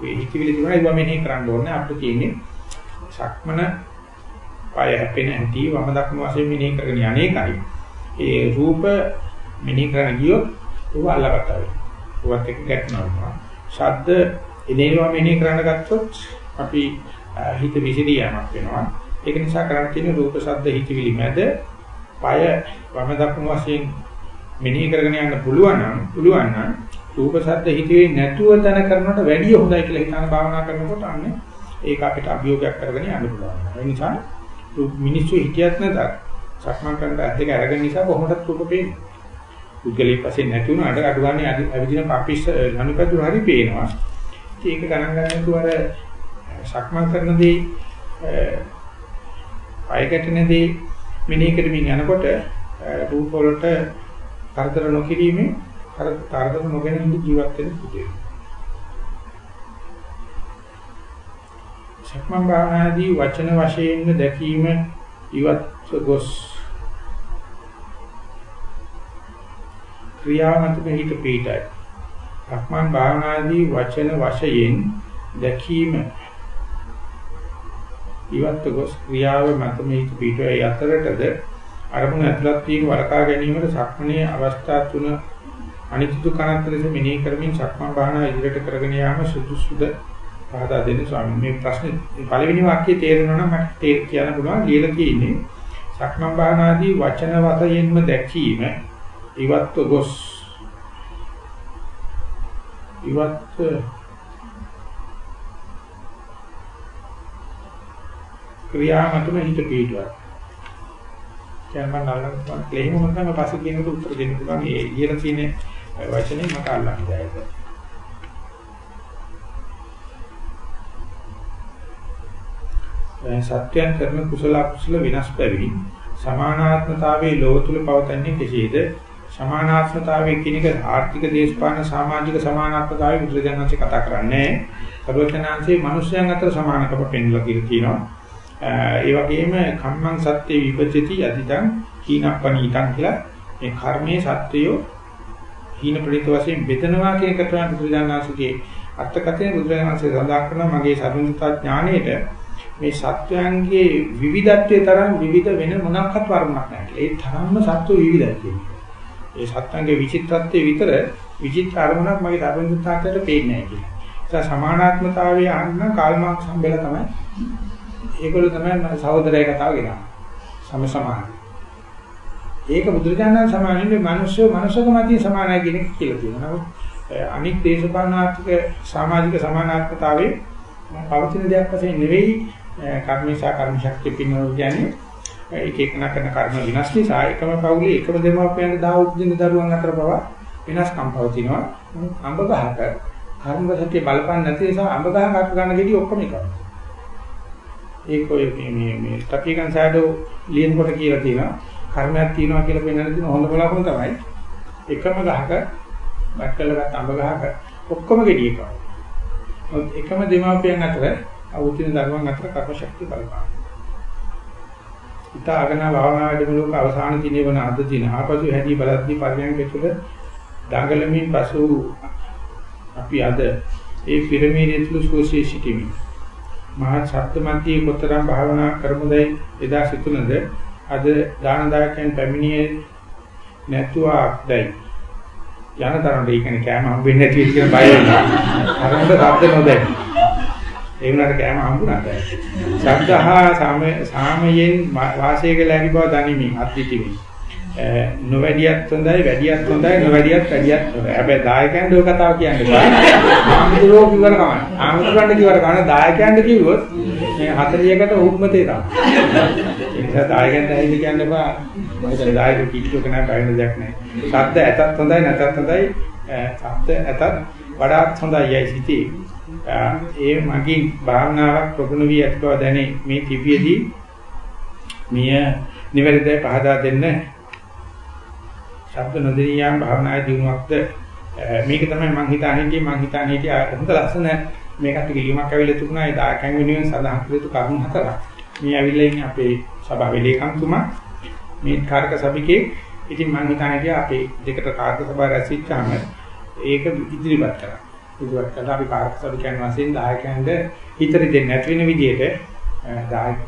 හිතවිලි තිබුණා ඒවා මෙනෙහි කරන්න ඕනේ. අපිට තියෙන්නේ සක්මන පය හැපෙන හැටි වම දක්න වශයෙන් මෙනෙහි කරගෙන යන්නේකයි ඒ රූප මෙනෙහි කරන ගියොත් ඒව අල්ලගත්තා වෙනවා. ඒවත් එක්ක ගැටෙනවා. ශබ්ද එනේවා මෙනෙහි කරන්න ගත්තොත් අපි හිත විසිරී යamak වෙනවා. ඒක නිසා කරන්න තියෙන රූප ශබ්ද හිතවිලි මැද পায় වම දකුණු වශයෙන් මෙනෙහි කරගෙන යන්න පුළුවන් නම් පුළුවන් නම් රූප ශබ්ද හිතවිලි නැතුව තන කරනවට වැඩිය හොඳයි කියලා හිතන භාවනා කරනකොට අන්නේ ඒක අපිට අභියෝගයක් කරගෙන යන්න පුළුවන්. ඒ නිසා මිනිස්සු හිතියත් නැතත් සක්මන් කරන ඇද්දක අරගෙන නිසා කොහොමදත් රූප පේන්නේ. පුද්ගලික වශයෙන් නැති වුණාට අඩුවන්නේ අවිදින කපිස් ලනුපැදුර හරි පේනවා. ඒක ගණන් ගන්න නැතුව අර සක්මන් කරනදී පයකටනදී මෙනෙහි කරමින් යනකොට රූප වලට කරදර නොකිරීමේ කරදර නොගෙන ඉඳ ජීවත් වෙන්න පුදුයි. සක්මන් භාවනාදී වචන වශයෙන් දැකීම ඉවත් ගොස් ක්‍රියාවන්තක හිත පිටයි. සක්මන් භාවනාදී වචන වශයෙන් දැකීම ඉවත් ගොස් ක්‍රියාව මත මේක පිටුවේ යතරටද අරමුණ ඇතුළත් වීම වරකා ගැනීමට සක්මණේ අවස්ථා තුන අනිත්‍ය කනත් ලෙස මෙනෙහි කරමින් සක්මන් භාවනා ඉදිරියට කරගෙන යාම සුදුසුද පහදා දෙන්න ස්වාමීන් මේ ප්‍රශ්නේ පළවෙනි වාක්‍යයේ තේරෙනවා නම් මට තේර කියන්න පුළුවන්. ලියලා තියෙන්නේ සක්මන් භාවනාදී වචන වතයෙන්ම දැකීම ඉවත්ව ගොස්. ඉවත් ක්‍රියාමතුම හිත පිටුවක්. දැන් මම අල්ලන්න ක්ලේම මොකක්ද පස්සේ කියනකොට උත්තර දෙන්න පුළුවන්. ඒ ඉහළ තියෙන වචනේ මට අල්ලන්න බැහැ. සත්‍යයන් කරන කුසල අකුසල විනාශ බැවින් සමානාත්මතාවයේ ලෝක තුල පවතන්නේ කෙසේද? සමානාත්මතාවයේ කියන එක ආර්ථික දේශපාලන සමාජික සමානාත්මතාවයේ බුදුරජාණන්සේ කතා කරන්නේ. සර්වඥාන්සේ මිනිස්යන් අතර සමානකම පෙන්වලා කියලා ඒ වගේම කම්මං සත්‍ය විපජ්ජති යදිදං කීනප්පනීතං කියලා මේ කර්මයේ සත්‍යය හීන ප්‍රණීත වශයෙන් බෙදනවා කියන එක තමයි බුදුරජාණන්සේගේ අර්ථකථනය බුදුරජාණන්සේ සඳහන් කරන මගේ සරුණතා ඥාණයට මේ සත්‍යයන්ගේ විවිධත්වයේ තරම් විවිධ වෙන මොනක්වත් වර්ණයක් නැහැ කියලා. ඒ තරම්ම සත්‍ය විවිධයි කියන්නේ. ඒ සත්‍යංගේ විචිත්‍රත්වයේ විතර විචිත්‍ර අරමුණක් මගේ සරුණතාට පේන්නේ නැහැ කියලා. ඒ සමානාත්මතාවයේ අන්න කාල් මාක්ස් හම්බෙලා තමයි ඒගොල්ලෝ තමයි මම සහෝදරය කතාව ගෙනා. සම සමානයි. ඒක බුදුරජාණන් සමානින්නේ මිනිස්සු මනුෂ්‍යකමදී සමානයි කියන එක කියලා තියෙනවා. නමුත් අනික් දේශපාලනාත්මක සමාජික සමානාත්මතාවයේ පවතින දෙයක් වශයෙන් නෙවෙයි කර්මේශා කර්ම ශක්තිය පිනවල කියන්නේ එක එක කරන කර්ම විනාශ නිසා එකම පවුලේ එකම දෙමාපියන්ගේ දා උපදින දරුවන් අතර බව වෙනස්කම් පවතිනවා. අඹ ගහක කර්ම සත්‍ය බලපන්නේ නැති නිසා අඹ ගහ කප ගන්න ගෙඩි ඔක්කොම එකයි. ඒක ඔය මේ මේ මේ ටපිකන් සෑඩෝ ලියනකොට කියලා තියෙනවා කර්මයක් තියෙනවා කියලා පෙන්වන්න තියෙන හොඳ බලකම තමයි එකම ගහක බත් කළගත් අඹ ගහක ඔක්කොම ගෙඩි එකයි. එකම දෙමාපියන් අතර අවුතින දරුවන් අතර කර්ම ශක්තිය බලපාන. ඉතාලගෙන භාවනා වැඩමුළුවක අවසාන දිනේ වන අද දින ආපසු හැදී බලද්දී පරියන්ක තුළ දඟලමින් පසු අපි අද ඒ පිරමීඩය තුළ සෝසී සිටිමි. මහා සත්‍යමන්තියේ කොතරම් භාවනා කරමුදයි එදා සිතුනද අද දානදායකයන් පැමිණියේ නැතුවක්දයි. යන තරමට ඒ කියන්නේ කෑම හම්බෙන්නේ නැති කියන බය වෙනවා. අරමුණ ශබ්ද නොදැයි. ඒ වුණාට කෑම හම්බුණාද? ශබ්දහා සාමයෙන් වාසය කළ හැකි බව දනිමින් අද්විතීමි. නොවැඩියත් හොඳයි වැඩියත් හොඳයි නොවැඩියත් වැඩියත් හොඳයි. හැබැයි දායකයන්ට ඔය කතාව කියන්න බෑ. ආමුදුරෝ කිව්වට කමන්නේ. ආමුදුරන්ට කිව්වට කමන්නේ දායකයන්ට කිව්වොත් මේ 40කට උම්මතේ තමයි. ඒ නිසා දායකයන්ට ඇහිලි කියන්න එපා. මම දායක කිච්චෝක නෑ බයින දෙයක් නෑ. ශබ්ද ඇතත් හොඳයි නැතත් හොඳයි. ශබ්ද ඇතත් වඩාත් හොඳයි යයි සිටී. ඒ මගේ භාවනාවක් ප්‍රගුණ වී ඇති බව දැනේ මේ තිබියදී මිය නිවැරදිව පහදා දෙන්න ශබ්ද නොදෙනියම් භාවනායේ දිනුවක්ද මේක තමයි මම හිතාන හිටියේ මම හිතාන හිටියේ හොඳ ලස්සන මේකට කිලිමක් ඇවිල්ලා තිබුණා. ඒ දායකයන් වෙනුවෙන් සඳහන් කළ යුතු කරුණු හතරක්. මේ ඇවිල්ලා ඉන්නේ අපේ සභාවේ ලේකම්තුමා මේ කාර්ක සභිකේ. ඉතින් මම හිතාන හිටියා අපේ දෙකට කාර්ක සභාව රැස්විච්චාම ඒක ඉදිරිපත් කරා. ඉදිරිපත් කළා. අපි කාර්ක සභිකයන් වශයෙන් දායකයන්ට හිතරි දෙන්නේ නැති වෙන විදිහට දායක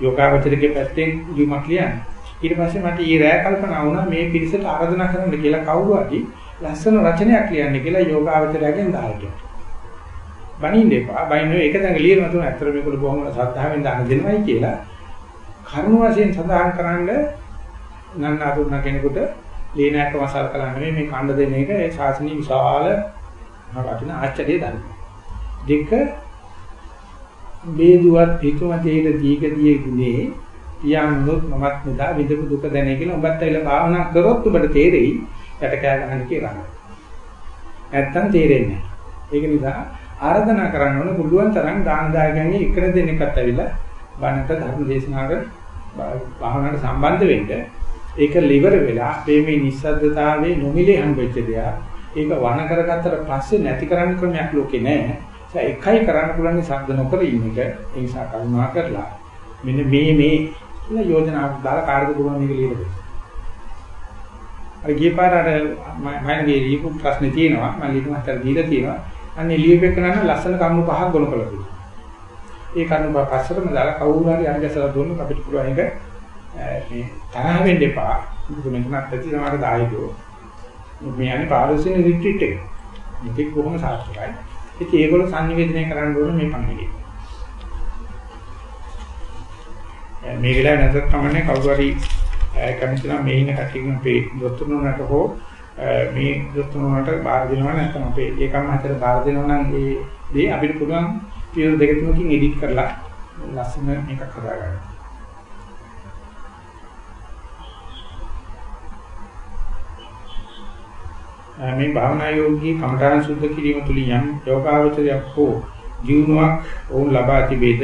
යෝගාවචරයේ පැත්තෙන් යුමක් ලියන්නේ. ඊට පස්සේ මට ඊ රෑ කල්පනා වුණා මේ පිරිසට ආරාධනා කරන්න කියලා කවුරු හරි ලස්සන රචනයක් ලියන්න කියලා යෝගාවචරයෙන් දායකයෙක්. බණින්න එපා. බණින්න ඒක දැන් ලියන තුන ඇත්තට මේකට බොහොම ශ්‍රද්ධාවෙන් දාන දෙනවයි කියලා කර්ම වශයෙන් සඳහන් කරන්න නන්නාතුන කෙනෙකුට ලේනෑක මසල් කළා නෙමෙයි මේ කණ්ඩ දෙන එක ඒ ශාසනීය විශාල වටින ආශ්චර්ය ධර්ම. දෙක බේදුවත් හිතුමතේට දීගදියේ ගුණේ පියාඹුනොත් මමත් මෙදා විදපු දුක දැනේ කියලා උඹත් ඇවිල්ලා භාවනා කරොත් උඹට තේරෙයි යට කෑ ගන්න කියලා. නැත්තම් තේරෙන්නේ නැහැ. ඒක නිසා ආරාධනා කරන්න ඕන පුළුවන් තරම් දාන දායකයන්ගේ එකන දෙනෙක්වත් ඇවිල්ලා බණට ධර්ම දේශනාවකට භාවනාවට සම්බන්ධ වෙන්න ඒක liver වෙලා මේ මේ නිස්සද්දතාවයේ නොමිලේ හම්බෙච්ච දෙයක් ඒක වණ කරගත්තට පස්සේ නැති කරන්න ක්‍රමයක් ලෝකේ නැහැ. ඒ එකයි කරන්න පුළුවන් සම්ද නොකර ඉන්න එක ඒ නිසා කරුණා කරලා මෙන්න මේ මේ කියලා යෝජනාවක් දාලා කාර්යද දුවන මේක ලියලා දෙන්න. අර ගිය පාර අර මම ගේ ලියපු ප්‍රශ්නේ තියෙනවා මම ලියපු හතර දීලා තියෙනවා. අන්නේ ලියපෙක නම් ලස්සන කරුණු පහක් ගොනු කළා තියෙනවා. ඒ කරුණු පහ පස්සටම දාලා කවුරු හරි අරගසලා දුන්නොත් අපිට පුළුවන් එක මේ තරහ වෙන්න එපා. මොකද මෙතනත් ඇති සමහර දායකයෝ මේ යන්නේ පාරසින රිට්‍රීට් එක. මේක කොහොම සාර්ථකයි. ඉතින් ඒගොල්ලෝ සංනිවේදනය කරන්න ඕනේ මේ පණිවිඩය. මේ වෙලාවේ නැතත් කමන්නේ කවුරු හරි කැමති නම් මේ ඉන්න කට්ටියකින් අපේ දොස්තරුණාට හෝ මේ දොස්තරුණාට බාර දෙනවා නැත්නම් අපේ ඒකම හතර බාර දෙනවා නම් ඒ දේ අපිට පුළුවන් පියවර දෙක තුනකින් එඩිට් කරලා ලස්සන මේකක් හදාගන්න. මේ භාවනා යෝගී කමඨාන සුද්ධ කිරීම තුලින් යම් යෝගාවචරයක් හෝ ජීවණයක් වුන් ලබා තිබේද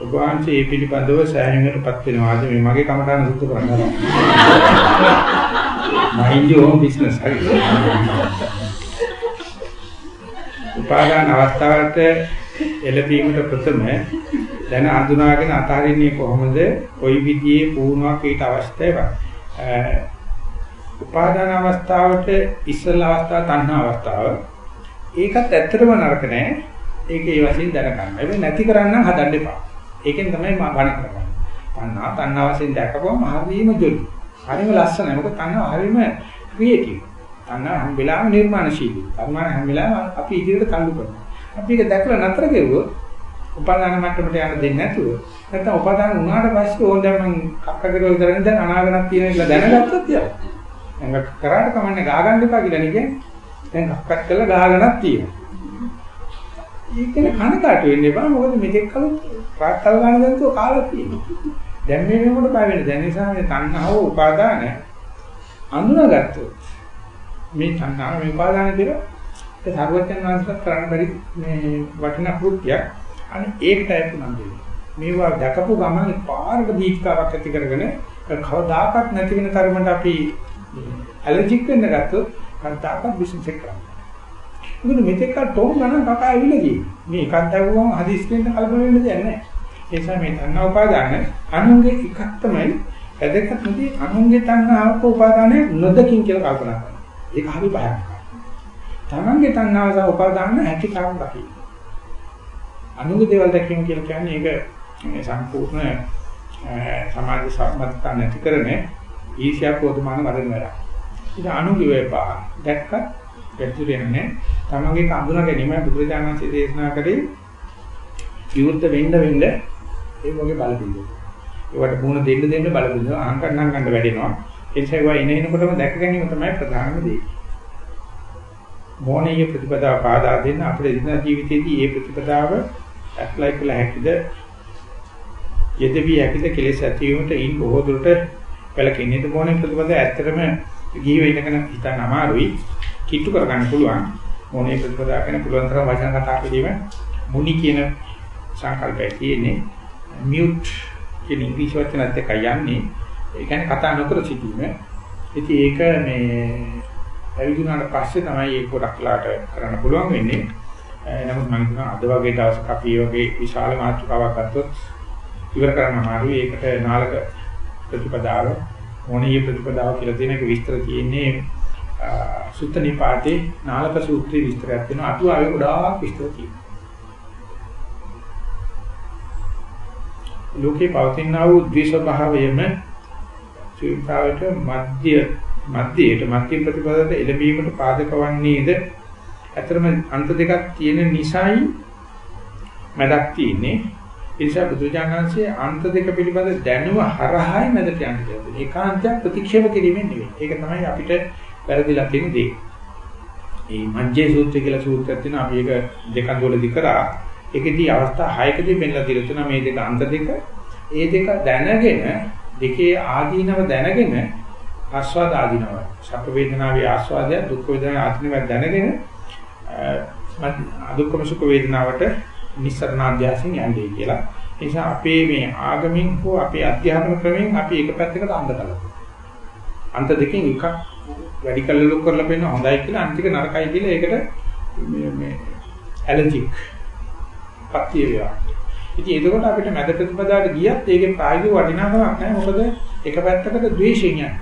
ඔබ වහන්සේ මේ පිළිබඳව සෑහීමකටපත් වෙනවාද මේ මගේ කමටහන සුද්ධ කරනවා. mind your own business හරි. උපාදාන අවස්ථාවට එළඹීමට ප්‍රථම දැන අඳුනාගෙන අතහරින්නේ කොහොමද? කොයි විදිහේ පුහුණුවක් ඊට අවශ්‍යද? උපාදාන අවස්ථාවට ඉස්සෙල්ලා අවස්ථාව තණ්හා අවස්ථාව. ඒකත් ඇත්තටම නරක නෑ. ඒක ඒ වශයෙන් දැනගන්න. හැබැයි නැති කරන්න හදන්න එපා. ඒකෙන් තමයි මම බණ කරන්නේ. තණ්හා තණ්හා වශයෙන් දැකපුවම හරිම ජොලි. හරිම ලස්සනයි. මොකද තණ්හා හරිම ක්‍රියේටිව්. තණ්හා හැම වෙලාවෙම නිර්මාණශීලී. කර්මන හැම වෙලාවෙම අපි ඉදිරියට තල්ලු කරනවා. අපි ඒක දැකලා නතර කෙරුවොත් උපාදාන මට්ටමට යන්න දෙන්නේ නැතුව නැත්නම් උපාදාන වුණාට පස්සේ ඕන දැන් මම කක්ක කරලා විතරනේ දැන් අනාගතයක් තියෙන කියලා දැනගත්තොත් යා. දැන් කරාට කමන්නේ ගා ගන්න එපා කියලා නේ කියන්නේ. දැන් කක්කත් කරලා ගාගෙනක් තියෙනවා. ඒකනේ කනකාට වෙන්න එපා මොකද මෙතෙක් කල ප්‍රාත්තල් ගන්න දැන්තෝ කාලා තියෙනවා. දැන් මේ වෙනකොට බය වෙන දැන් නිසා මේ තණ්හාව උපාදාන අඳුනගත්තොත් මේ තණ්හාව මේ උපාදාන කියලා ඒ සර්වඥාන් වහන්සේ කරන්න බැරි මේ වටිනා කෘත්‍යයක් අනේ ඒකටයි පුනම් දෙන්නේ. මේවා දැකපු ගමන් පාරක දීප්කාවක් ඇති කරගෙන කවදාකවත් නැති වෙන තරමට අපි ඇලර්ජික් වෙන්න ගත්තොත් කවදාකවත් බිස්නස් එක කරන්නේ. මොකද මෙතෙක් කල් තෝම ගණන් කකා ඇවිල්ලා ගියේ. මේ එකක් දැක්වම හදිස්සියෙන් කලබල වෙන්න දෙයක් නැහැ. ඒ නිසා මේ තණ්හා උපාදාන අනුන්ගේ එකක් තමයි වැදගත් නැති අනුන්ගේ තණ්හාවක උපාදානය නොදකින් කියලා කල්පනා කරනවා. ඒක හරි බයක්. තමන්ගේ තණ්හාව සහ උපාදාන හැකියාව දකින්න. අනුන්ගේ දේවල් දැකීම කියලා කියන්නේ ඒක මේ සම්පූර්ණ සමාජ සම්මතතා නැති කරන ඊර්ෂ්‍යා කෝධමාන වදන වැඩ. ඉතින් අනුන්ගේ වේපා දැක්ක ගැටුරෙන්නේ තමන්ගේ කඳුන ගැනීම බුදුරජාණන්සේ දේශනා කළේ විවෘත වෙන්න වෙන්න ඒ වගේ බල බිඳුව. ඒවට මුණ දෙන්න දෙන්න බල බිඳුව අහංකම් නම් ගන්න වැඩෙනවා. ඒ නිසා ඒවා එන එනකොටම දැක ගැනීම තමයි ප්‍රධානම දේ. මොණීය ප්‍රතිපදාව පාදා දෙන්න අපේ දින ජීවිතයේදී මේ ප්‍රතිපදාව ඇප්ලයි කළ හැකිද? යෙදවි හැකිද කෙලෙස් ඇතිවීමට ඉන් බොහෝ දුරට පළකිනේද මොණේ ප්‍රතිපදාව ඇත්තටම ගිහි වෙනකන හිතන්න අමාරුයි. කිට්ටු කරගන්න පුළුවන්. මොණේ ප්‍රතිපදාව ගැන පුළුවන් තරම් වචන කතා කිරීම මුනි කියන සංකල්පය තියෙන්නේ. මියුට් කියන ඉංග්‍රීසි වචනත් එක්ක යන්නේ ඒ කියන්නේ කතා නොකර සිටීම. ඉතින් ඒක මේ පැවිදුණාට පස්සේ තමයි ඒක ගොඩක් ලාට කරන්න පුළුවන් වෙන්නේ. නමුත් මම හිතනවා අද වගේ දවසක අපි මේ වගේ විශාල මාතෘකාවක් ගත්තොත් ඉවර කරන්න අමාරුයි. ඒකට නාලක ප්‍රතිපදාව මොණීය ප්‍රතිපදාව කියලා තියෙන එක විස්තර තියෙන්නේ සුත්ත නිපාතේ නාලක සූත්‍රයේ විස්තරයක් තියෙනවා. අටුවාවේ ගොඩාක් විස්තර තියෙනවා. ලෝකේ පවතිනා වූ ද්වේෂ භාවයම සීතාවට මධ්‍ය මධ්‍යයට මධ්‍ය ප්‍රතිපදයට එළඹීමට පාදක වන්නේද ඇතරම අන්ත දෙකක් තියෙන නිසායි මැදක් තියෙන්නේ ඒ නිසා බුදුජානන්සේ අන්ත දෙක පිළිබඳ දැනුම හරහායි මැදට යන්න කියලා. ඒකාන්තයක් ප්‍රතික්ෂේප කිරීමෙන් නෙවෙයි. ඒක තමයි අපිට වැරදිලා තියෙන දේ. මේ මජ්ජේ සූත්‍රය කියලා සූත්‍රයක් තියෙනවා. අපි ඒක දෙකක් වලදී කරා. ඒකෙදී අවස්ථා 6කදී පෙන්ලා දීලා තියෙනවා මේ දෙක අන්ත දෙක. ඒ දෙක දැනගෙන දෙකේ ආදීනව දැනගෙන ආස්වාද ආදීනව සැප වේදනාවේ ආස්වාදය දුක් වේදනාවේ ආදීනව දැනගෙන අදුක්කම සුඛ වේදනාවට නිස්සරණාධ්‍යාසයෙන් යන්නේ කියලා. ඒ නිසා අපේ මේ ආගමින් හෝ අපේ අධ්‍යාපන ක්‍රමයෙන් අපි එක පැත්තකට අන්ත කළා. අන්ත දෙකෙන් එකක් වැඩි කල්ලු කරලා පෙන්න හොඳයි කියලා අන්තික නරකයි කියලා ඒකට මේ මේ ඇලර්ජික් පත්‍ය වේවා. ඉතින් එතකොට අපිට මැද ප්‍රතිපදාවට ගියත් ඒකේ ප්‍රායෝගික වටිනාකමක් නැහැ. මොකද එක පැත්තකට ද්වේෂයෙන් යනවා.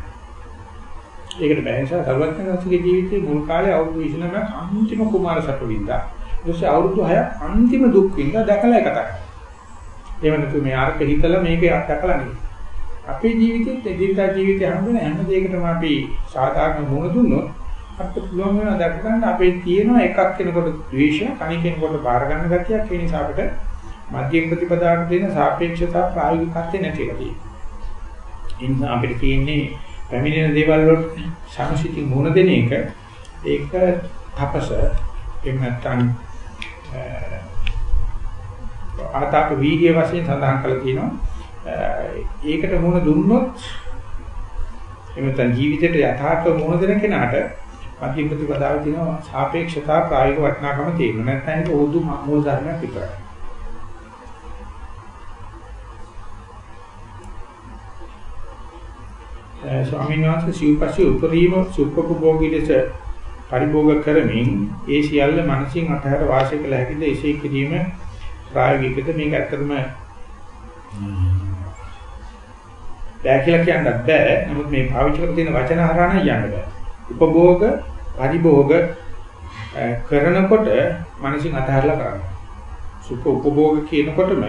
ඒකට බැහැසා සර්වඥාන්සේගේ ජීවිතේ මුල් කාලේ අවුරුදු 29 අන්තිම කුමාර සැප වින්දා. ඊට අවුරුදු 6 අන්තිම දුක් වින්දා දැකලා එක තමයි. එහෙම නැතු මේ ආර්ක හිතලා මේක දැකලා නෙවෙයි. අපේ ජීවිතෙත් එදිනදා ජීවිතය හම්බ වෙන හැම දෙයකටම අපි සාධාරණ මුණ දුන්නොත් අපිට පුළුවන් වෙනවා දැක ගන්න අපේ තියෙන එකක් කෙනකොට ද්වේෂය කණි කෙනකොට බාර ගන්න ගතියක් ඒ නිසා අපිට මධ්‍යම ප්‍රතිපදාවට දෙන සාපේක්ෂතා ප්‍රායෝගිකත්වය නැති එකයි. ඒ නිසා අපිට තියෙන්නේ පැමිණෙන දේවල් වලට සමසිතින් මුණ දෙන එක ඒක තපස එහෙම නැත්නම් ආතාප වීර්ය වශයෙන් සඳහන් කරලා තියෙනවා. ඒකට මුණ දුන්නොත් එමෙතන ජීවිතයට යථාර්ථ මුණ දෙන කෙනාට මධ්‍යම ප්‍රතිපදාවේ තියෙන සාපේක්ෂතා ප්‍රායෝගික වටිනාකම තියෙනවා. නැත්නම් ඒක උදු මූල ධර්මයක් විතරයි. ස්වාමීන් වහන්සේ සිව්පස්සේ උපරිම සුඛෝපභෝගී ලෙස පරිභෝග කරමින් ඒ සියල්ල මනසින් අතහැර වාසය කළ හැකිද එසේ කිරීම ප්‍රායෝගිකද මේක ඇත්තටම බෑ කියලා කියන්නත් බෑ නමුත් මේ පාවිච්චි කරලා තියෙන වචන හරහා නම් යන්න බෑ උපභෝග පරිභෝග කරනකොට මනසින් අතහැරලා කරනවා සුඛ උපභෝග කියනකොටම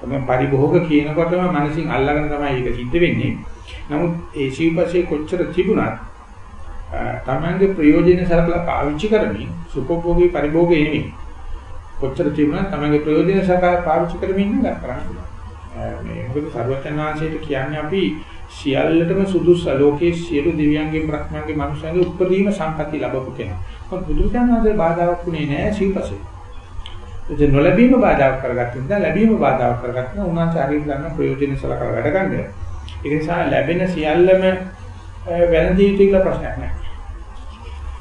තමයි පරිභෝග කියනකොටම මනසින් අල්ලගෙන තමයි ඒක සිද්ධ වෙන්නේ නමුත් ඒ සිව්පස්සේ කොච්චර තිබුණත් තමන්ගේ ප්‍රයෝජන සරකලා පාවිච්චි කරමින් සුඛෝපභෝගී පරිභෝගේ නෙමෙයි. කොච්චර තිබුණත් තමගේ ප්‍රයෝජන සකා පාවිච්චි කරමින් ඉන්න ගන්න කරන්න පුළුවන්. මේ මොකද සර්වඥාන්සේට කියන්නේ අපි සියල්ලටම සුදුසු ලෝකයේ සියලු දිව්‍යයන්ගේ බ්‍රහ්මයන්ගේ මනුෂ්‍යයන්ගේ උපරිම සම්පatti ලැබපු කෙනා. මොකද බුදුරජාණන්සේ බාධාවක් වුණේ නැහැ සිව්පසේ. ඒ නොලැබීම බාධාවක් කරගත්තා නිසා ලැබීම බාධාවක් කරගත්තා උන්වහන්සේ හරියට ගන්න ප්‍රයෝජන සලකලා වැඩ ගන්න. ඒ නිසා ලැබෙන සියල්ලම වැළඳී යුතු කියලා ප්‍රශ්නයක් නැහැ.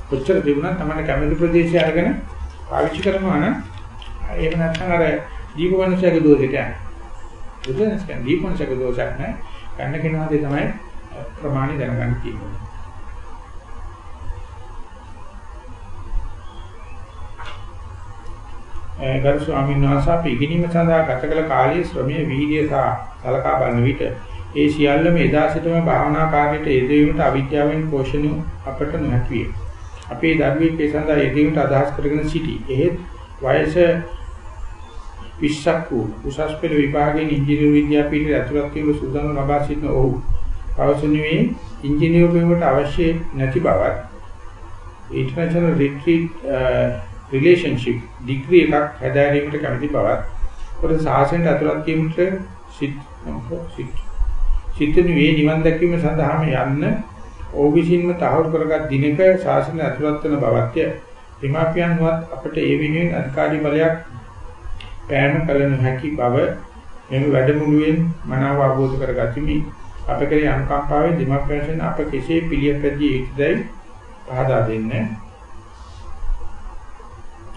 කොච්චර තිබුණත් තමයි කැමති ප්‍රදේශය අරගෙන පාවිච්චි කරනවා නම් එහෙම නැත්නම් අර දීපවංශයේ දෝෂයට යනවා. බුදුන්ස් කියන්නේ දීපවංශයේ දෝෂයක් නැහැ. ගන්න කෙනාදී තමයි ප්‍රමාණය දැනගන්න තියෙන්නේ. ගරු ස්වාමීන් වහන්සේ අපි ඉගෙනීම සඳහා ගත කළ කාලයේ ශ්‍රමයේ වීර්යය සහ සලකා බලන විට ඒ සියල්ලම එදා සිටම භාවනා කාර්යයට යෙදවීමට අවිද්‍යාවෙන් පෝෂණය අපට නොහැකි විය. අපේ ධර්මයේ ඒ සඳහා යෙදීමට අදහස් කරගෙන සිටි. එහෙත් වයස 20ක් වූ උසස් පෙළ විභාගයේ ඉංජිනේරු විද්‍යාපීඨයේ ඇතුළත් වීම සූදානම් ලබා සිටින ඔහු පවසනුවේ ඉංජිනේරු වීමට අවශ්‍ය නැති බවත් ඉන්ටර්නැෂනල් රිට්‍රීට් රිලේෂන්ෂිප් ඩිග්‍රී එකක් හැදෑරීමට කැමති බවත් පොර සාසනයට ඇතුළත් වීමට සිත් සිතනුවේ නිවන් දැකීම සඳහාම යන්න ඔහු විසින්ම තහවුරු කරගත් දිනක ශාසනය ඇතුළත් වන බවත්ය. හිමාපියන්වත් අපට ඒ වෙනුවෙන් අධිකාරී බලයක් පෑම කළ නොහැකි බව මෙම වැඩමුළුවෙන් මනාව අවබෝධ කරගතිමි. අප කෙරේ අනුකම්පාවෙන් දෙමාපියන් අප කෙසේ පිළිපැදිය යුතුදයි පහදා දෙන්න.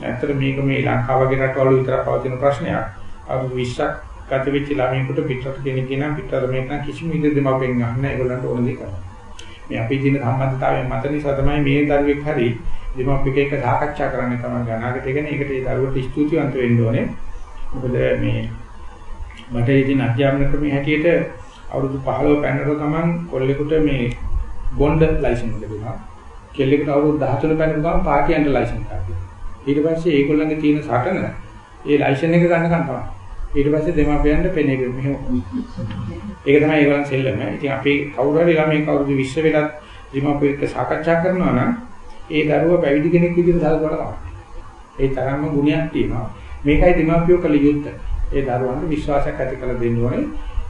ඇත්තට මේක මේ ලංකාව වගේ රටවල විතර පවතින ප්‍රශ්නයක්. අවුරුදු 20ක් ගත වෙච්ච ළමයෙකුට පිටරට කෙනෙක් කියන පිටර මේක නම් කිසිම විදිහට දෙමාපියන් ගන්න ඒගොල්ලන්ට ඕන දෙයක් කරනවා. මේ අපේ දින සම්බන්ධතාවයෙන් මත නිසා තමයි මේ දරුවෙක් හරි දෙමාපියෙක් එක්ක සාකච්ඡා කරන්න තමයි අනාගතේ ගැන ඒකට ඒ දරුවට ස්තුතිවන්ත වෙන්න ඕනේ. මොකද මේ මට ඉතින් අධ්‍යාපන ක්‍රමයේ හැටියට අවුරුදු 15 පැනනකොට ගමන් කොල්ලෙකුට මේ බොන්ඩ් ලයිසන්ස් ලැබුණා. කෙල්ලෙකුට අවුරුදු 13 පැනනකොට ගමන් පාටියන්ට ලයිසන්ස් ගන්නවා. ඊට පස්සේ ඒගොල්ලන්ගේ තියෙන සටන ඒ ලයිසන් එක ගන්නකම් තමයි. ඊට පස්සේ දෙමාපියන්ට පෙනේ මෙහෙම. ඒක තමයි ඒගොල්ලන් සෙල්ලම. ඉතින් අපි කවුරු හරි ළමයි කවුරුද විශ්ව වෙලත් දෙමාපියෙක් සාකච්ඡා කරනවා නම් ඒ දරුවා පැවිදි කෙනෙක් විදිහට සලකලා තමයි. ඒ තරම්ම ගුණයක් තියෙනවා. මේකයි දෙමාපියෝ කළ යුත්තේ. ඒ දරුවන්ට විශ්වාසයක් ඇති කර දෙන්න ඕනේ.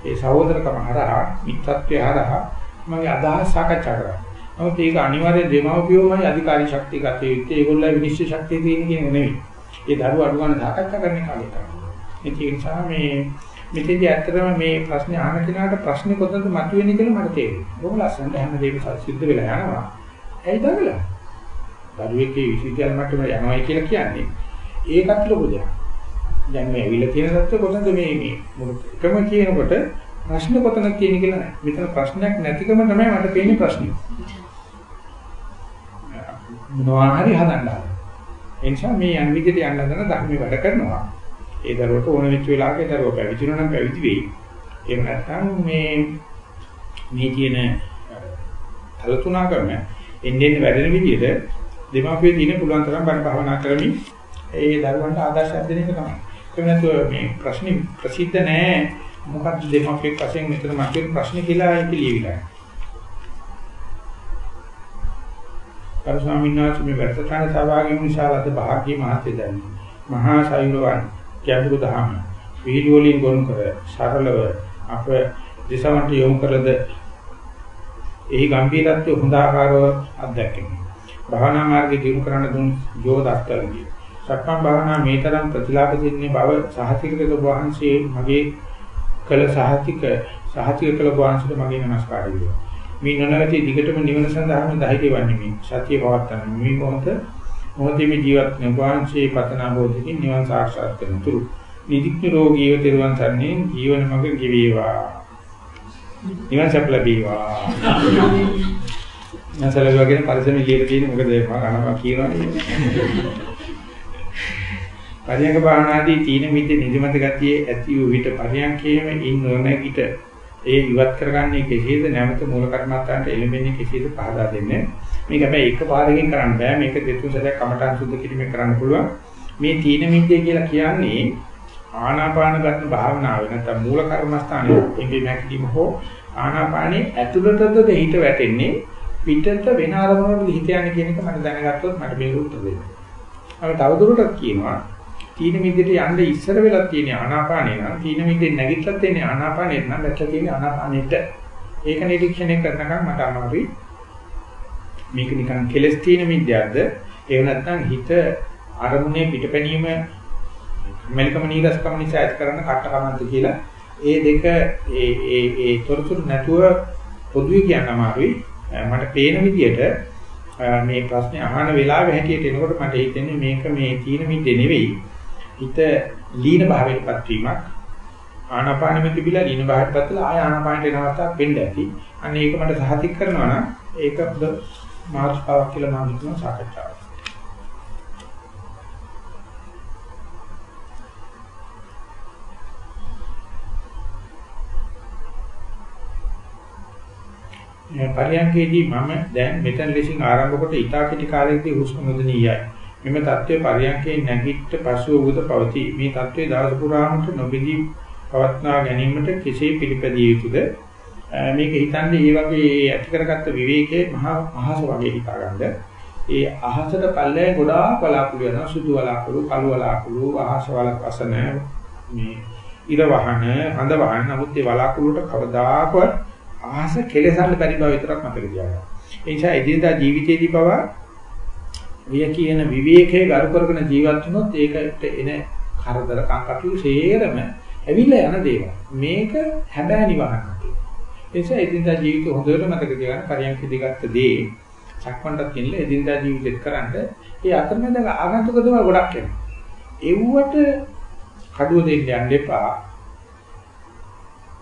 ඒ සහෝදරකම හරහා, මිත්‍රත්වය හරහා මගේ අදහස් සාකච්ඡා කරා. නමුත් ඒක අනිවාර්යයෙන් දෙමාපියෝමයි අධිකාරී ශක්තිය ගත යුත්තේ. ඒගොල්ලෝ විනිශ්චය ශක්තිය තියෙන කෙනෙක් නෙවෙයි. ඒ දරුවා අඩු ගන්න සාකච්ඡා කරන්න කාලේ කරනවා. ඒ නිසා මේ මෙතෙන්දී ඇත්තටම මේ ප්‍රශ්නේ අහන කෙනාට ප්‍රශ්නේ කොතනද මතුවෙන්නේ කියලා මට තේරෙනවා. බොහොම ලස්සනට හැමදේම සිද්ධ වෙලා යනවා. ඇයි දඟලා? දරුවෙක්ගේ විශ්වවිද්‍යාල මට්ටමට යනවායි කියලා කියන්නේ ඒකත් ලොකු දෙයක්. දැන් මේ ඇවිල්ලා තියෙන தත්ත්වය කොතනද මේ මේ එකම කියනකොට ප්‍රශ්න කොතනද කියන කියලා නෑ. මෙතන ප්‍රශ්නයක් නැතිකම තමයි මට පේන්නේ ප්‍රශ්නේ. මොනවා හරි හදන්න. ඒ නිසා මේ යන් විදිහට යන්න හදන ධර්මයේ වැඩ කරනවා. ඒ දරුවට ඕන වෙච්ච වෙලාවක ඒ දරුවා පැවිදිුණා නම් පැවිදි වෙයි. එහෙම නැත්නම් මේ මේ කියන කලතුණකම එන්නේ වැඩෙන විදිහට දෙමාපිය දින පුළුවන් තරම් බණ භාවනා කරමින් ඒ දරුවන්ට ආදර්ශයක් දෙන එක තමයි. ඒක නැතුව මේ ප්‍රශ්නේ ප්‍රසිද්ධ නෑ මොකක්ද දෙමාපියෙක් වශයෙන් මෙතන මතුවෙන ප්‍රශ්නේ කියලා ඒක ලියවිලා. කරු ස්වාමීන් වහන්සේ මේ වැඩසටහන සහභාගී වුණ නිසා ලද භාග්‍ය මහත්ය දැන්නේ. මහා සයුරවන් ගැඹුරු දහම වීඩියෝ වලින් ගොනු කර සරලව අප දිසවන්ට යොමු කරද එහි ගැඹීරත්වය හොඳ ආකාරව අත්දැකීම. භාවනා මාර්ගයේ දිනු කරන්න දුන් යෝගදත්තලදී සක්මන් භාවනා මේ තරම් ප්‍රතිලාභ දෙන්නේ බව සහතිකක වහන්සේ මගේ කළ සහතික සහතික කළ වහන්සේට මගේ නමස්කාරය වේවා. මේ නොනවති දිගටම නිවන සඳහාම ධෛර්ය වන්නේ මේ සත්‍ය පවත්තන මේ මොහොත මොහොතේ මේ ජීවත් වෙන වහන්සේ පතනා බෝධිකින් නිවන් සාක්ෂාත් කරන තුරු නිදික්ක රෝගීව තිරුවන් සරණේ ජීවන මඟ ගෙවේවා. නිවන් සප ලැබේවා. නැසලවගෙන පරිසම ඉලියට තියෙන මොකද මම අහනවා කියනවනේ. පරියංග භාවනාදී තීන මිද්ද නිදිමත ගතියේ ඇති වූ විට පරියංගයේම ඉන්න නොනැගිට ඒ ඉවත් කරගන්නේ කෙසේද? නැවත මූල කර්මත්තාන්ට එළඹෙන්නේ කෙසේද පහදා දෙන්නේ? මේක හැබැයි එක පාරකින් කරන්න බෑ. මේක දෙතුන් සැරයක් කමඨාන් සුද්ධ කිරීමෙන් කරන්න පුළුවන්. මේ තීන මිද්දේ කියලා කියන්නේ ආනාපාන ගන්න භාවනාව නැත්නම් මූල කර්මස්ථානයේ ඉඳි නැගීම හෝ ආනාපානයේ ඇතුළතද හිත වැටෙන්නේ පිටත වෙන අරමුණකට හිත යන්නේ කියන එක මට දැනගත්තොත් මට මේක උත්තර දෙන්න. අපි තවදුරටත් කියනවා තීන මිද්දට යන්න ඉස්සර වෙලා තියෙන ආනාපානේ නම් තීන මිද්දෙන් නැගිටලා තියෙන ආනාපානේ නම් වැටලා තියෙන ආනාපානෙට. ඒක නිරීක්ෂණය කරනකම් මට අමාරුයි. මේක නිකන් කෙලස් තීන මිද්දයක්ද එහෙම නැත්නම් හිත අරමුණේ පිටපැනීම මෙලකම නීරසකම නිසා ඇති කරන කට්ටකමන්ත කියලා? ඒ දෙක ඒ ඒ ඒ තොරතුරු නැතුව පොදුවේ කියන්න අමාරුයි. මට පේන විදිහට මේ ප්‍රශ්නේ අහන වෙලාවෙ හැටියට එනකොට මට හිතෙන්නේ මේක මේ තීන මිද්දේ නෙවෙයි. හිත ලීන භාවයටපත් වීමක් ආනාපානෙ තිබිලා ලීන භාවයටපත් වෙලා ආය ආනාපානට එන අවස්ථාවක් වෙන්න ඇති. අන්න ඒක මට සහතික කරනවා නම් ඒක මාර්ගපාවක් කියලා මම හිතනවා සාකච්ඡාවක්. පරියන්කේදී මම දැන් මෙතන ලෙසින් ආරම්භ කොට ඊටා කෙටි කාලයකදී හුස්ම නොදෙනියයි. මෙම தත්ත්වය පරියන්කේ නැගිට පසුව උද පවතී. මේ தත්ත්වය දවස පුරාම නොබෙදී පවත්නා ගැනීමට කෙසේ පිළිපැදිය යුතුද? මේක හිතන්නේ මේ වගේ ඇති කරගත්ත විවේකයේ මහා අහස වගේ හිතාගන්න. ඒ අහසට පල්ලේ ගොඩාක් වලාකුළු යනවා. සුදු වලාකුළු, කළු වලාකුළු, අහස වලකසන මේ ඉර වහන, හඳ වහන. නමුත් ඒ වලාකුළුට කවදාකවත් ආස කෙලෙසන්න බැරි බව විතරක් මතක තියාගන්න. ඒ නිසා එදිනදා ජීවිතයේදී පව විය කියන විවේකයේ ගරු කරගෙන ජීවත් වුණොත් ඒකට එන කරදර කංකටු සේරම ඇවිල්ලා යන දේවල්. මේක හැබෑ නිවහනක්. ඒ නිසා එදිනදා ජීවිතය හොඳට මතක තියාගන්න පරියන්ක දිගත්ත දේ සක්මන්ටත් කියනලා එදිනදා ජීවිතෙත් කරන්න ඒ අතරමැද ආගන්තුක දේවල් ගොඩක් එනවා. එව්වට කඩුව දෙන්න යන්න එපා.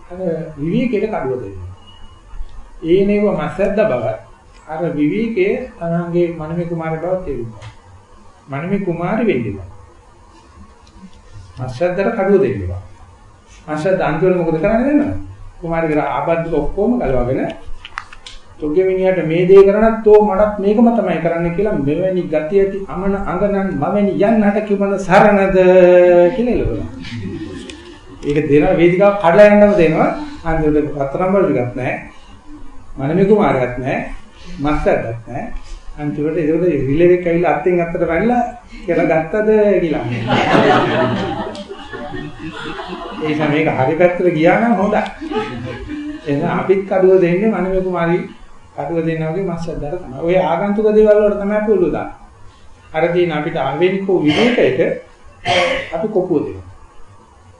අර විවේකයට කඩුව දෙන්න. ඒ නේව මසද්ද බවත් අර විවේකයේ තමංගේ මනමේ කුමාර බව තේරුණා. මනමේ කුමාරි වෙන්නවා. මසද්දට කඩුව දෙන්නවා. මසද්ද අන්තිමට මොකද කරන්නේ දන්නවද? කුමාරිගේ ආබද්ධ ඔක්කොම ගලවගෙන තොගේ මිනිහට මේ දේ කරනත් තෝ මටත් මේකම තමයි කරන්න කියලා මෙවැනි ගතිය ඇති අමන අඟනන් මවැනි යන්නට කිවන සරණද කියලා එළවනවා. ඒක දෙන වේදිකාව කඩලා යන්නම දෙනවා. අන්තිමට රත්තරන් වල ටිකක් නැහැ. මනමේ කුමාරයෙක් නැහැ. මස්සක්වත් නැහැ. අන්තිමට ඒකට රිලෙව් එක ඇවිල්ලා අත්ෙන් අත්තට වැල්ලා කියලා ගත්තද කියලා. ඒ නිසා මේක හරි පැත්තට ගියා නම් හොඳයි. එහෙනම් අපිත් කඩුව දෙන්නේ මනමේ කුමාරි කඩුව දෙන්නා වගේ මස්සක්දාර තමයි. ඔය ආගන්තුක දේවල් වලට තමයි අපි උළු දාන්නේ. අර තියෙන අපිට ආවේනිකෝ විවේකයට අපි කොපුව දෙනවා.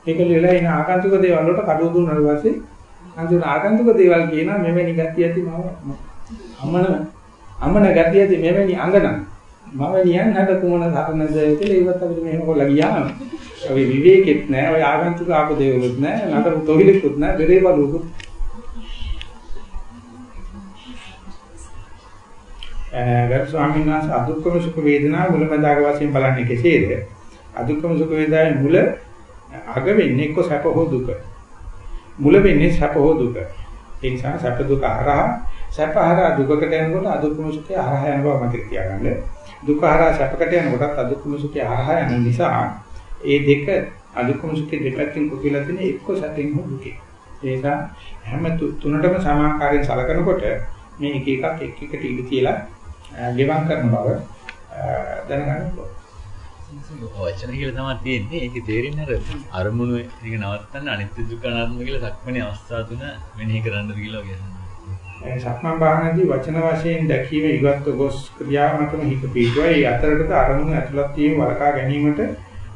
ඒක ලෙලා ඉන ආගන්තුක දේවල් වලට කඩුව දුන්නාට පස්සේ අන්තිම ආගන්තුක දේවල් කියනවා මෙවැනි ගතිය ඇති මම අමන අමන ගතිය ඇති මෙවැනි අංගන මම නියන් හද කුමන සරණද කියලා ඒවත් අපිට මෙහෙම කොල්ලා ගියාම. ඔය විවේකෙත් නැහැ ඔය ආගන්තුක ආපු දේවලුත් නැහැ නතර තොවිලෙකුත් නැහැ බෙරේ බලුකුත් ගරු ස්වාමීන් වහන්සේ අදුක්කම සුඛ වේදනා මුලමදාග වශයෙන් බලන්නේ කෙසේද? අදුක්කම සුඛ වේදනාවේ මුල අග වෙන්නේ එක්ක සැප හෝ දුක. මුල වෙන්නේ සැප හෝ දුක. ඒ නිසා සැප දුක හරහා සැප හරහා දුකකට යනකොට අදුක්කම සුඛය හරහා යන බව මතක තියාගන්න. දුක හරහා සැපකට යනකොටත් අදුක්කම සුඛය හරහා යන නිසා ඒ දෙක අදුක්කම සුඛය දෙපැත්තෙන් කුතිලා තියෙන එක්ක සැපෙන් හෝ දුකේ. ඒ නිසා හැම තුනටම සමාකාරයෙන් සලකනකොට මේ එක එකක් එක් එකට ඉඳ කියලා ගෙවම් කරන බව දැනගන්න ඕනේ. වචන කියලා තමයි තියෙන්නේ. ඒකේ තේරෙන්නේ අර අරමුණු එක නවත්තන්න අනිත්‍ය දුක්ඛ අනාත්ම කියලා සක්මනේ අවස්ථා තුන මෙනෙහි කරන්නද කියලා කියන්නේ. සක්මන් භාවනාදී වචන වශයෙන් දැකීම ඉවත් ගොස් ක්‍රියාවකම හිත පිටුවයි. ඒ අතරකට අරමුණු ඇතුළත් වීම වලකා ගැනීමට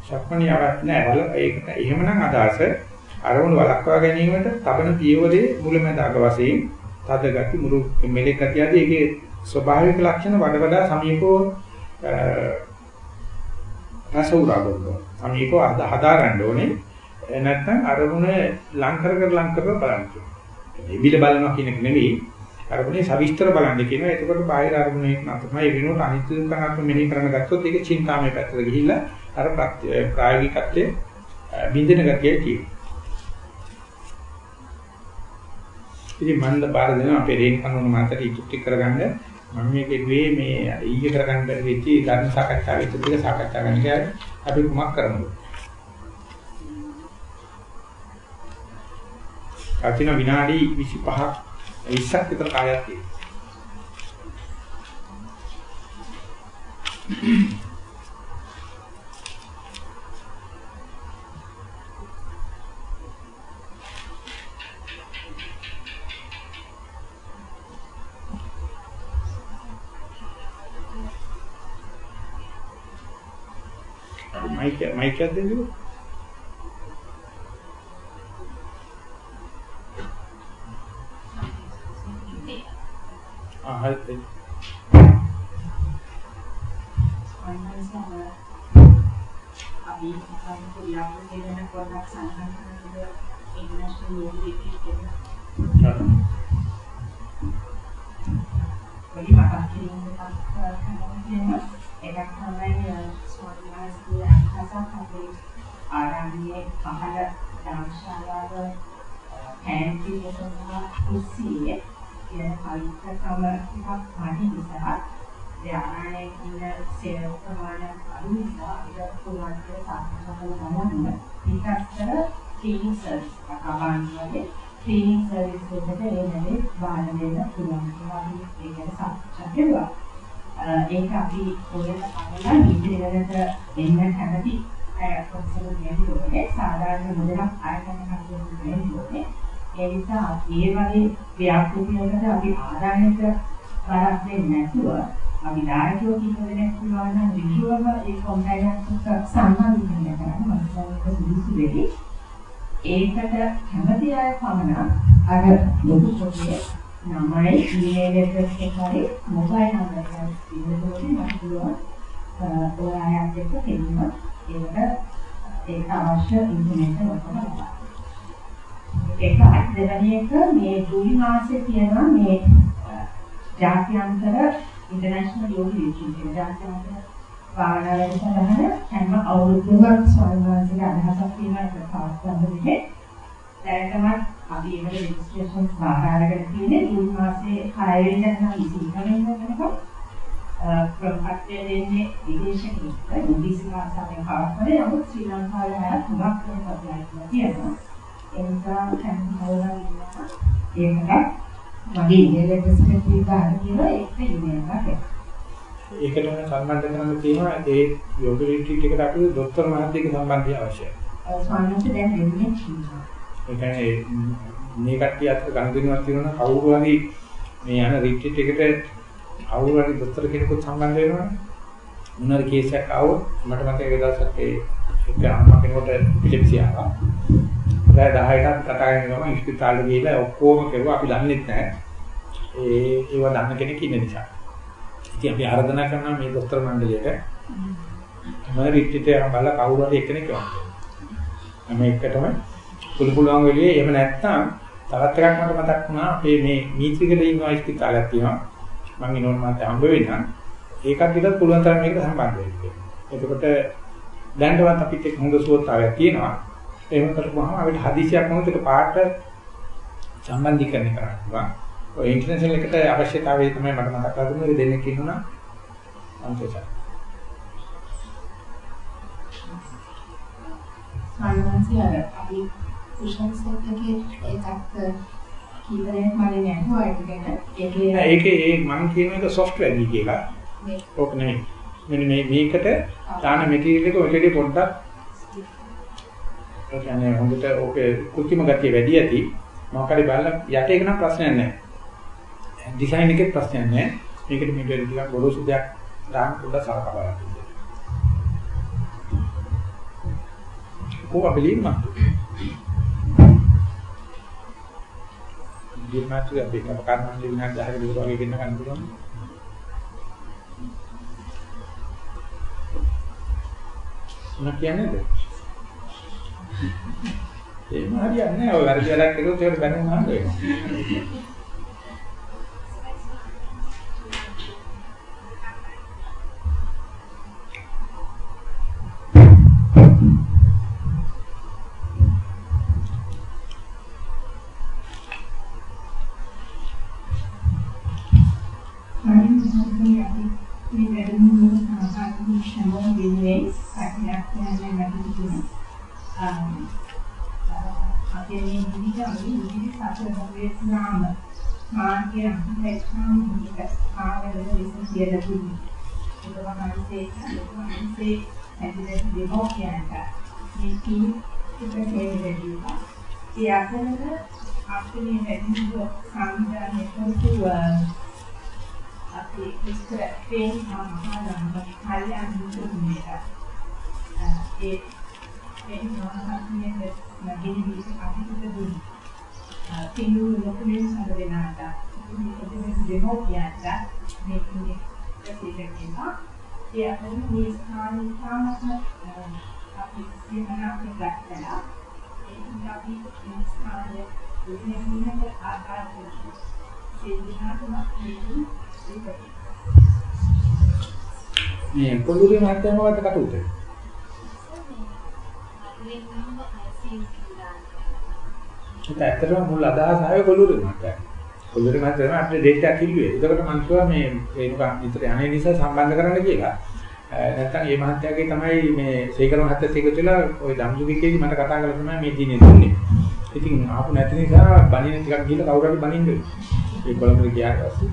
සක්මනේ අවශ්‍ය නැහැ. වල ඒකට එහෙමනම් අදහස අරමුණු වලක්වා ගැනීමට තබන පියවරේ මුලැමැදාක වශයෙන් තද ගති මුරු මෙලෙක් ගතිය ආදී ඒකේ ස්වභාවික ලක්ෂණ වඩ වඩා සමීපව රස උරා ගන්නවා. සමීපව හදා ගන්න ඕනේ. නැත්නම් අරමුණ ලං කර කර ලං කර බලන්න. එවිල බලනවා කියන එක නෙවෙයි. අරමුණේ සවිස්තර බලන්න කියනවා. එතකොට බාහිර අරමුණේ තමයි වෙනකොට අනිත්‍ය දුක්ඛනාත්ම මෙහෙය කරන්න ගත්තොත් ඒක චින්තාමය පැත්තට ගිහිල්ලා අර ප්‍රායෝගිකත්වයේ බින්දින ගතිය තියෙනවා. ඉතින් මම බාර දෙනවා අපේ රේන් කනුන මාතට ඉතුරු කරගන්න මම මේක ඉුවේ මේ ඊයේ කරගන්න බැරි වෙච්ච ධර්ම සාකච්ඡාවේ ටික සාකච්ඡා කරන්න කියලා අපි කුමක් කරමුද? අතින විනාඩි 25ක් Isa kita kaya ki. Mike, Mike, did juga. Mike Mike එකක් දෙන්නකෝ. ආ හරි. අපි පොඩියක් කියන පොඩක් සංකල්ප කරලා ඉන්ටර්නැෂනල් යෝග දෙකේ වැඩි මතක් කිරීම එකක් තමයි ස්වාමීන් වහන්සේ අහසක් අපේ ආරම්භයේ පහළ දානශාලාව පෑන්ටි එකක කුස්සියේ කියන පවිත්‍රකම ටිකක් වැඩි නිසා ධානයේ ඉන්න සේව ප්‍රමාණය අඩු නිසා ඒක පුළුවන් කියලා සාකච්ඡා කරලා ඊටතර ක්ලීනින් සර්විස් අකබන් වගේ ක්ලීනින් සර්විස් එකට ඒ නැලේ බාහිර දෙන්න පුළුවන් කියලා අපි ඒක ගැන සාකච්ඡා කළා. ඒක අපි පොරට අරලා ඉදිරියට එන්න කැමති අය කොහොමද කියන්නේ සාධාරණ මුදලක් ආයතන කටයුතු වෙන්නේ. ඒ නිසා මේ වගේ ව්‍යාපෘතියකට අපි ආදායනික බරක් දෙන්නේ නැතුව අපි දායකයෝ කීප දෙනෙක් පුළුවන් නම් විෂුවම ඒ කොම්පැනියන්ස් සම්බන්ධ වෙන්න කරන්න මම හිතන්නේ සුදුසු වෙයි. ඒකට කැමති අය පමණ අර ලොකු පොතේ නමයි ඊමේල් ඇඩ්‍රස් එකයි මොබයිල් නම්බර් එකයි ඉන්නකොට මට පුළුවන් ඔයාලට එක්ක කෙලින්ම ඒකට ඒක අවශ්‍ය ඉන්ෆර්මේෂන් ඔක්කොම ලබා. ඒක දෙවැනි එක මේ ජූලි මාසයේ තියෙනවා මේ ජාත්‍යන්තර ඉන්ටර්නැෂනල් යෝග රිට්‍රීට් ජාත්‍යන්තර භාවනා වැඩසටහන හැම අවුරුද්දකම ස්වාමීන් වහන්සේගේ අදහසක් තියෙනවා ඒක පවත්වන්න දෙන්නේ. දැනටමත් අපි ඒකට රෙජිස්ට්‍රේෂන් බාරගෙන තියෙන්නේ ජූන් මාසයේ 6 වෙනිදා ඉඳන් 21 වෙනිදා වෙනකම් ප්‍රොෆයිල් දෙන්නේ විදේශික ඉංග්‍රීසි භාෂාවෙන් පවත්වන්නේ නමුත් ශ්‍රී ලංකාවේ අය තුනක් වෙන පොතක් තියෙනවා. ඒ නිසා කන්හවලා ඉන්නවා. ඒකට මගේ ඊමේල් ඇඩ්‍රස් එක දීලා කියලා ඒක ඊමේල් එකක් ඒකට වෙන සම්බන්ධ කරන්න තියෙනවා ඒ යෝග රිට්‍රීට් එකට අපි ડોක්ටර් මහත්තයෙක් සම්බන්ධය අවශ්‍යයි. ස්වාමීන් දැන් දෙන්නේ ඒ කියන්නේ මේ කට්ටිය අතර ගනුදෙනුවක් තියෙනවා කවුරු හරි මේ යන රිට්‍රීට් එකට කවුරු හරි ડોක්ටර් කෙනෙකුත් සම්බන්ධ වෙනවනේ. මොනවාරි කේස් එකක් ආවොත් මට මතකයි ඒ දවසක් ඒ එක අම්මා කෙනෙකුට පිළිපිසි ආවා. රෑ 10ට කතා කරනවා ඉස්පිතාලේ ගිහලා ඔක්කොම කෙරුවා අපි දන්නේ නැහැ. ඒ ඒව දන්න කෙනෙක් ඉන්න නිසා. ඉතින් අපි ආරාධනා කරනවා මේ දොස්තර මණ්ඩලයට මම රිට්‍රීට් එක බලලා කවුරු හරි එක්කෙනෙක් යන්න. මම එකටම පුළු පුළුවන් වෙලියේ එහෙම නැත්නම් තවත් එකක් මට මතක් වුණා අපේ මේ මීත්‍රිකලේ ඉන්න ඉස්පිතාලයක් තියෙනවා. මම ඉනෝන් මාත් හම්බ වෙන්නම්. ඒකත් විතර පුළුවන් තරම් මේකට සම්බන්ධ වෙන්න. එතකොට දැනටවත් අපිට හොඳ සුවතාවයක් තියෙනවා. එහෙම කරපුවාම අපිට හදිසියක් වුණොත් ඒක පාට සම්බන්ධීකරණය කරන්න පුළුවන්. ඔය ඉන්ටර්නැෂනල් එකට අවශ්‍යතාවය තමයි මට මතක් කරලා දුන්නේ දෙන්නෙක් ඉන්නුනා අන්තේසයි. සාමාන්‍යයෙන් අර අපි කුෂන් සෙට් එකේ ඒකත් කීවරයක් මම නෑ ඒක ගැන ඒකේ ඒකේ ඒ මම කියන එක සොෆ්ට්වෙයාර් ගිහි එකක්. ඕක නෙමෙයි. මෙන්න මේ මේකට දාන මැටීරියල් එක ඔයකදී පොඩ්ඩක් ඒ කියන්නේ හොඳට ඕකේ කුචිම ගතිය වැඩි ඇති. මොකක් හරි බලලා යට එක නම් ප්‍රශ්නයක් නැහැ. ඩිසයින් එකේ ප්‍රශ්නයක් නැහැ. මේකට මේ දෙන්න ටිකක් ගොරෝසු දෙයක් දාන්න පොඩ්ඩක් සලකා බලන්න. කොහොම බැලීම? දිර්මාතු අපි කම කරන්න විනාඩි 10ක විතර වගේ ගෙන්න ගන්න පුළුවන්. මොන කියන්නේද? එහෙම හරියන්නේ නැහැ. ඔය වැරදි වැඩක් කළොත් ඒක බැනුම් අහන්න වෙනවා. ඒ අතරින් මේ ස්ථාන ඉතාමත්ම අපි සිහිනක් ගන්නවා. ඒක අපි මේ ස්ථානයේ දෙන්නේ ආකාර කරනවා. ඒ දිහාටම මේක මේ කොළුරේ මහත්තයා මොකද්ද කටුත? ඒක ඇත්තටම මුල් අදහස ආවේ කොළුරේ මහත්තයා. කොළුරේ මහත්තයා තමයි අපිට ඩේට් එකක් කිව්වේ. ඒකට මම කිව්වා මේ රේණුකා විතර යන්නේ නිසා සම්බන්ධ කරන්න කියලා. නැත්තම් මේ මහත්තයාගේ තමයි මේ සීකර මහත්තයත් එක්ක වෙලා ওই ධම්සුවිකේදී මට කතා කරලා තමයි මේ දිනේ දුන්නේ. ඉතින් ආපු නැති නිසා බණින ටිකක් ගිහලා කවුරු හරි බණින්න වෙනවා. ඒ කොළඹට ගියාට පස්සේ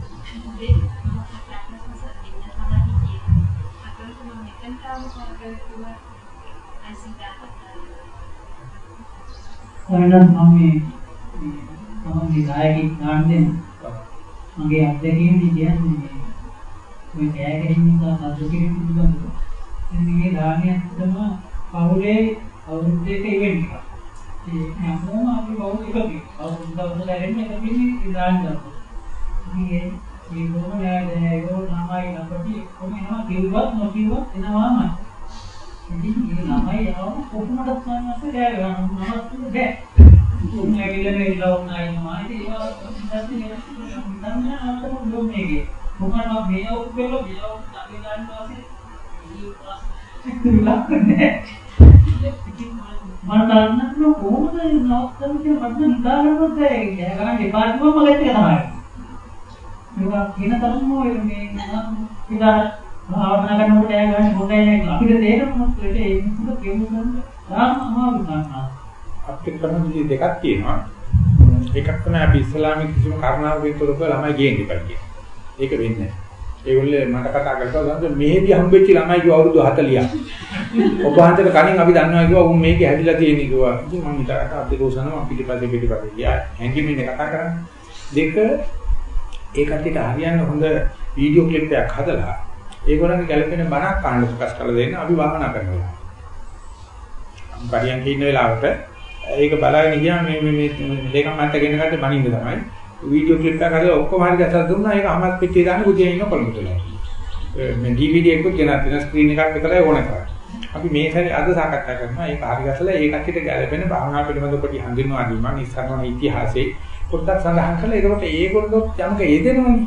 කොහොමද මම මේ මම නායකයෙක් ගන්න දෙන්න මගේ අත්දැකීම් කියන්නේ මේ කෑ ගැනීම නිසා සතුටු කිරීම පිළිබඳව මේ දානයක් තමයි පවුලේ අවුරුද්දක ඉවෙන්ට් එකක්. ඒ හැමෝම අපි පවුල් එකකින් අවුරුද්ද අවුරුද්ද හැරෙන්නේ එකකින් දාන ගන්නවා. මේ මේ ගොම නෑ ඒගොල්ලෝ ළමයි අපිට කොහොම එනවා කිව්වත් නොකිව්වත් එනවාමයි. ඉතින් මේ ළමයි යවම කොහොමද සම්මත ගෑ ගන්නවා නමත් බෑ. උන් ඇවිල්ලා ඉල්ලව නැිනවා. ඉතින් ඒවා ඉතින් අපතම ලෝමේගේ. මොකක්ද මේ ඔක්කොල මේ ඔක්කොල ගන්න වාසේ ලක්න්නේ. මම දන්නත් කොහොමද නවත්තන්න කියලා මට හිතාගන්නත් බැහැ. ඒ ගණන් ඩිපාර්ට්මන්ට් මගෙත් එක තමයි. මේවා කියන තරම්ම ඔය මේ ඉතින් භාවනා කරනකොට ඒ ගන්න හොඳයි නේ අපිට තේරෙන්නේ මොකද ඒ මිනිස්සුන්ට කියමු ගන්න තාම අමාරු ගන්නවා. අපිට ක්‍රම විදි දෙකක් තියෙනවා. එකක් තමයි අපි ඉස්ලාමික කිසිම කාරණාවකින් තොරව ළමයි ගේන්න ඉපන් කියන. ඒක වෙන්නේ නැහැ. ඒගොල්ලෝ මට කතා කරලා ගන්න මෙහෙදි හම්බෙච්ච ළමයි කිව්ව අවුරුදු 40ක්. ඔබ හන්දට කලින් අපි දන්නවා කිව්වා උන් මේකේ හැදිලා තියෙන කිව්වා. ඉතින් මම හිතාට අපි දෝසනම පිටිපස්සේ පිටිපස්සේ ගියා. හැංගිමින් කතා කරන්නේ. දෙක ඒ කට්ටියට හරියන්න හොඳ වීඩියෝ ක්ලිප් එකක් හදලා ඒගොල්ලන්ගේ ගැළපෙන බණක් අහන්න ප්‍රකාශ කරලා දෙන්න අපි භාවනා කරනවා. පරියන්ක ඉන්න වෙලාවට ඒක බලාගෙන ගියා මේ මේ මේ ලේකම් මන්ට ගෙන ගන්න බණින්න තමයි. වීඩියෝ ක්ලිප් එකක් හදලා ඔක්කොම හරි ගැසලා දුන්නා ඒක අහමත් පිටියේ දාන්න පුතිය ඉන්න කොළඹට. මේ DVD එකකුත් ගෙනත් දෙන ස්ක්‍රීන් එකක් විතරයි ඕන කරන්නේ. අපි මේ සැරේ අද සාකච්ඡා කරනවා ඒක හරි ගැසලා ඒ කට්ටියට ගැළපෙන භාවනා පිළිබඳ පොඩි හඳුන්වා දීමක් ඉස්සරහන ඉතිහාසයේ පොඩ්ඩක් සඳහන් කරලා ඒකට ඒගොල්ලෝ යමක යෙදෙනවනේ.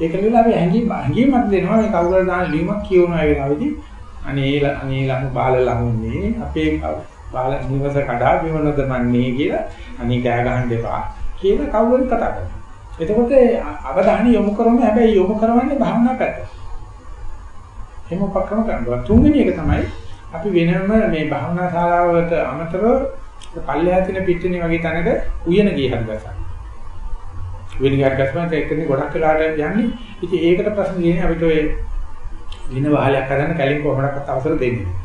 ඒක නිල අපි හැංගීම් හැංගීමක් දෙනවා මේ කවුරුහරි දාන ලියුමක් කියවනවා ඒ වෙලාවේදී අනේ අනේ ලහු බාල ලහුන්නේ අපේ බාල නිවස කඩා බිමනද මන්නේ කියලා අනේ කෑ ගහන්න එපා කියලා කවුරුහරි කතා කරනවා. එතකොට අවධානය යොමු කරමු හැබැයි යොමු කරවන්නේ භාවනා පැත්ත. එහෙම උපක්‍රම කරනවා. තුන්වෙනි එක තමයි අපි වෙනම මේ භාවනා ශාලාවකට අමතරව පල්ලෙහා තියෙන පිටිනේ වගේ තැනක උයන ගිය හදගසක්. වෙන ගියක් ගස්සම ඒකනේ ගොඩක් වෙලාට යන්නේ. ඉතින් ඒකට ප්‍රශ්න තියෙන්නේ අපිට ඔය වින වහලයක් හදන්න කලින් කොහොමඩක්වත් අවසර දෙන්නේ.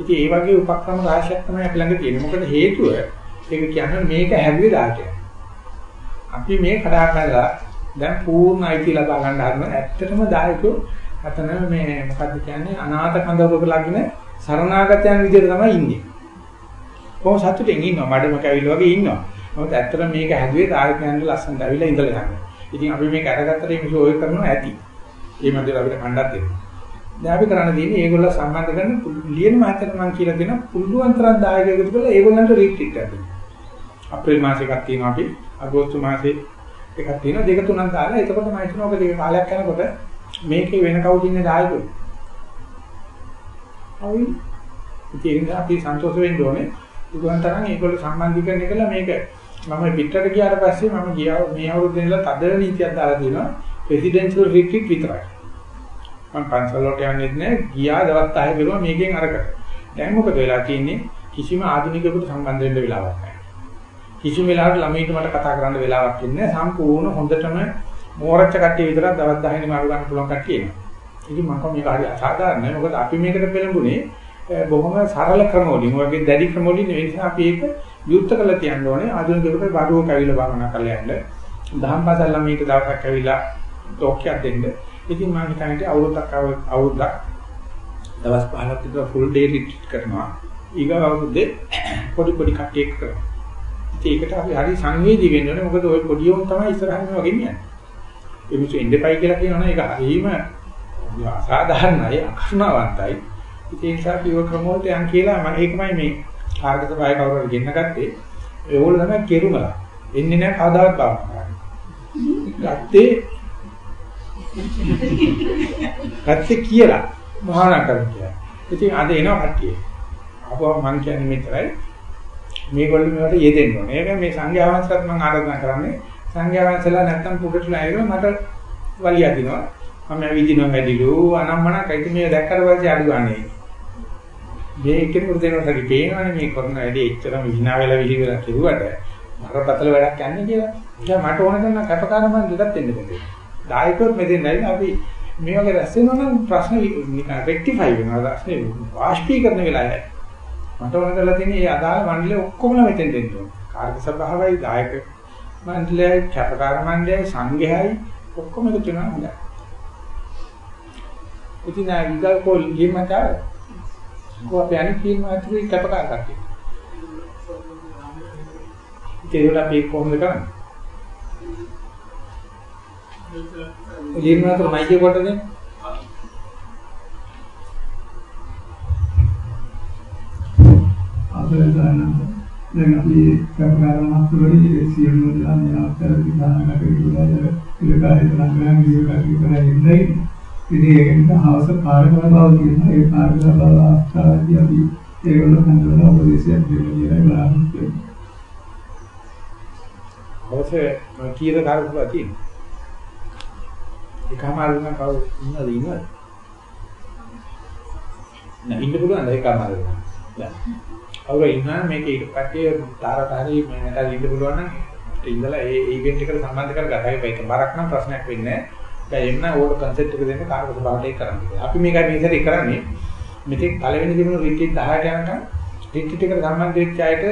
ඉතින් ඒ වගේ උපක්‍රම රාශියක් තමයි අපි ළඟ තියෙන්නේ. මොකද හේතුව ඒක කියන්නේ මේක හැදුවේ දායකය. අපි මේ කඩා කරලා දැන් පූර්ණ අයිති ලබා ගන්න හදන ඇත්තටම දායකයෝ අතන මේ මොකද්ද කියන්නේ අනාථ කඳවුරක ලගින සරණාගතයන් විදිහට තමයි ඉන්නේ. කොහොම සතුටින් ඉන්නවා මඩම කැවිල වගේ ඉන්නවා. මොකද ඇත්තට මේක හැදුවේ දායකයන්ට ලස්සනට ඇවිල්ලා ඉඳලා යනවා. ඉතින් අපි මේක අරගත්තට මේක ඔය කරනවා ඇති. ඒ මැදට අපිට කණ්ඩක් දෙනවා. දැන් අපි කරන්න තියෙන්නේ ඒගොල්ලෝ සම්බන්ධ කරන ලියන මාතර මම කියලා දෙන පුළුවන් තරම් දායකයෙකුට කියලා ඒගොල්ලන්ට රීට්‍රීට් එකක් දෙන්න. අප්‍රේල් මාසේ එකක් තියෙනවා අපි අගෝස්තු මාසේ එකක් තියෙනවා දෙක තුනක් දාලා එතකොට මම හිතනවා ඔබ දෙක කාලයක් යනකොට මේකේ වෙන කවුද ඉන්නේ දායකයෝ. අවි ඉතින් අපි සන්තෝෂ වෙන්න ඕනේ. පුළුවන් තරම් ඒගොල්ලෝ සම්බන්ධීකරණය කළා මේක මම පිටරට ගියාට පස්සේ මම ගියා මේ අවුරුද්දේ ඉඳලා තද නීතියක් දාලා තියෙනවා ප්‍රෙසිඩෙන්ෂල් රිට්‍රීට් විතරයි. මම පන්සල් වලට යන්නේ නැහැ. ගියා දවස් 10 ගිරුවා මේකෙන් අරකට. දැන් මොකද වෙලා තියෙන්නේ? කිසිම ආධුනිකයෙකුට සම්බන්ධ වෙන්න වෙලාවක් නැහැ. කිසිම වෙලාවක ළමයින්ට මට කතා කරන්න වෙලාවක් ඉන්නේ සම්පූර්ණ හොඳටම මෝරච්ච කට්ටිය විතරක් දවස් 10 මාරු ගන්න පුළුවන් කට්ටිය එනවා. ඉතින් මම මේක හරි අසාධාරණයි. මොකද අපි මේකට පෙළඹුණේ බොහොම සරල ක්‍රම වලින් වගේ දැඩි ක්‍රම වලින් ඒ නිසා අපි ඒක යුක්ත කරලා තියන්න ඕනේ ආධුනිකයෙකුට බඩුවක ඇවිල්ලා භාවනා කරලා යන්න. දහම් පාසල් ළමයිට දවසක් ඇවිල්ලා ටෝක්යක් දෙන්න. ඉතින් මම හිතන්නේ අවුරුද්දක් අවුරුද්දක් දවස් 15ක් විතර ෆුල් ඩේ රිට්‍රීට් කරනවා. ඊගා අවුරුද්දේ පොඩි පොඩි කට්ටියක් කරනවා. ඉතින් ඒකට අපි හරි සංවේදී වෙන්න ඕනේ. මොකද ওই පොඩි උන් තමයි ඉස්සරහින් මේවා ගෙනියන්නේ. ඒ මිනිස්සු එන්නපයි කියලා කියනවනේ ඒක හරීම අසාධාරණයි, අකරුණාවන්තයි. ඉතින් ඒ නිසා පියව ක්‍රම වලට යන් කියලා මම ඒකමයි මේ කාර්යගත බය කවුරුහරි ගෙන්න ගත්තේ. ඒගොල්ලෝ තමයි කෙරුමලා. එන්නේ නැහැ කවදාවත් භාවනා කරන්නේ. ගත්තේ ගත්තේ කියලා භාවනා කරන්නේ. ඉතින් අද එනවා කට්ටිය. අපුවා මං කියන්නේ මෙතරයි. මේගොල්ලෝ මේවට යෙදෙන්න ඕනේ. ඒක මේ සංඝයා වහන්සේලාට මම ආරාධනා කරන්නේ. සංඝයා වහන්සේලා නැත්තම් පුඩටලා ඇවිල්ලා මට වලිය අදිනවා. මම ඇවිදිනවා වැඩිලු අනම්මන කයිද මේ දැක්කට පස්සේ අඩු ගන්නනේ. මේ එක්කෙනෙකුට දෙනවා සරි පේනවනේ මේ කරන වැඩේ එච්චරම විනා වෙලා විලි වෙලා කෙරුවට මරපතල වැඩක් යන්නේ කියලා. ඉතින් මට ඕන කරන කටකාර මම දෙකක් දෙන්න බෑ. දායකවත් මෙතෙන් නැයි අපි මේ වගේ රැස් වෙනවා නම් ප්‍රශ්න නිකන් රෙක්ටිෆයි වෙනවා. රස්නේ වාෂ්පීකරණ වෙලා යයි. මට ඕන කරලා තියෙන්නේ මේ අදාළ මණ්ඩලෙ ඔක්කොමලා මෙතෙන් දෙන්න ඕන. කාර්ය සභාවයි දායක මණ්ඩලයයි කැපකාර මණ්ඩලයයි සංඝයයි ඔක්කොම එකතු වෙනවා හොඳයි. ඉතින් ආ විගල් කොල් ගියමතාව කො අපි අනිත් කීම අතුරු කැපකාර කට්ටිය. ඒක අපි කොහොමද කරන්නේ? ලියන්න අතර මයික් එක කොට දෙන්න. අපේ දාන දැන් අපි කර්මකාරමත් වලදී සියලු දාන ආකාර විධාන කටයුතු වල ඉලකාරී තරංගයන් විකාරී කරලා ඉඳයි. ඉතින් ඒකෙන් හවස කාර්යබල බව තියෙනවා. ඒ කාර්යබල බව ආස්ථාදී අපි ඒගොල්ලෝ හඳුනන උපදේශයක් දෙන්න කියලා බලාපොරොත්තු වෙනවා. ඔසේ කීර කාර්යබල තියෙනවා. එකමාරු නම් කවුරු ඉන්නද ඉන්නද? නෑ ඉන්න පුළුවන් ඒකමාරු. දැන් කවුරු ඉන්නා මේක ඊට පස්සේ තාරට හරි මට ඉන්න පුළුවන් නම් ඉඳලා ඒ ඉවෙන්ට් එකට සම්බන්ධ කරගන්න. ඒක බරක් නම් ප්‍රශ්නයක් වෙන්නේ නෑ. දැන් එන්න ඕක කන්සෙප්ට් එක දෙන්න කාර්යගත බවට ඒක කරන්නේ. අපි මේක මේ සැරේ කරන්නේ මෙතෙක් පළවෙනි දින රිට්‍රීට් 10ට යනකම් රිට්‍රීට් එකට සම්බන්ධ වෙච්ච අයට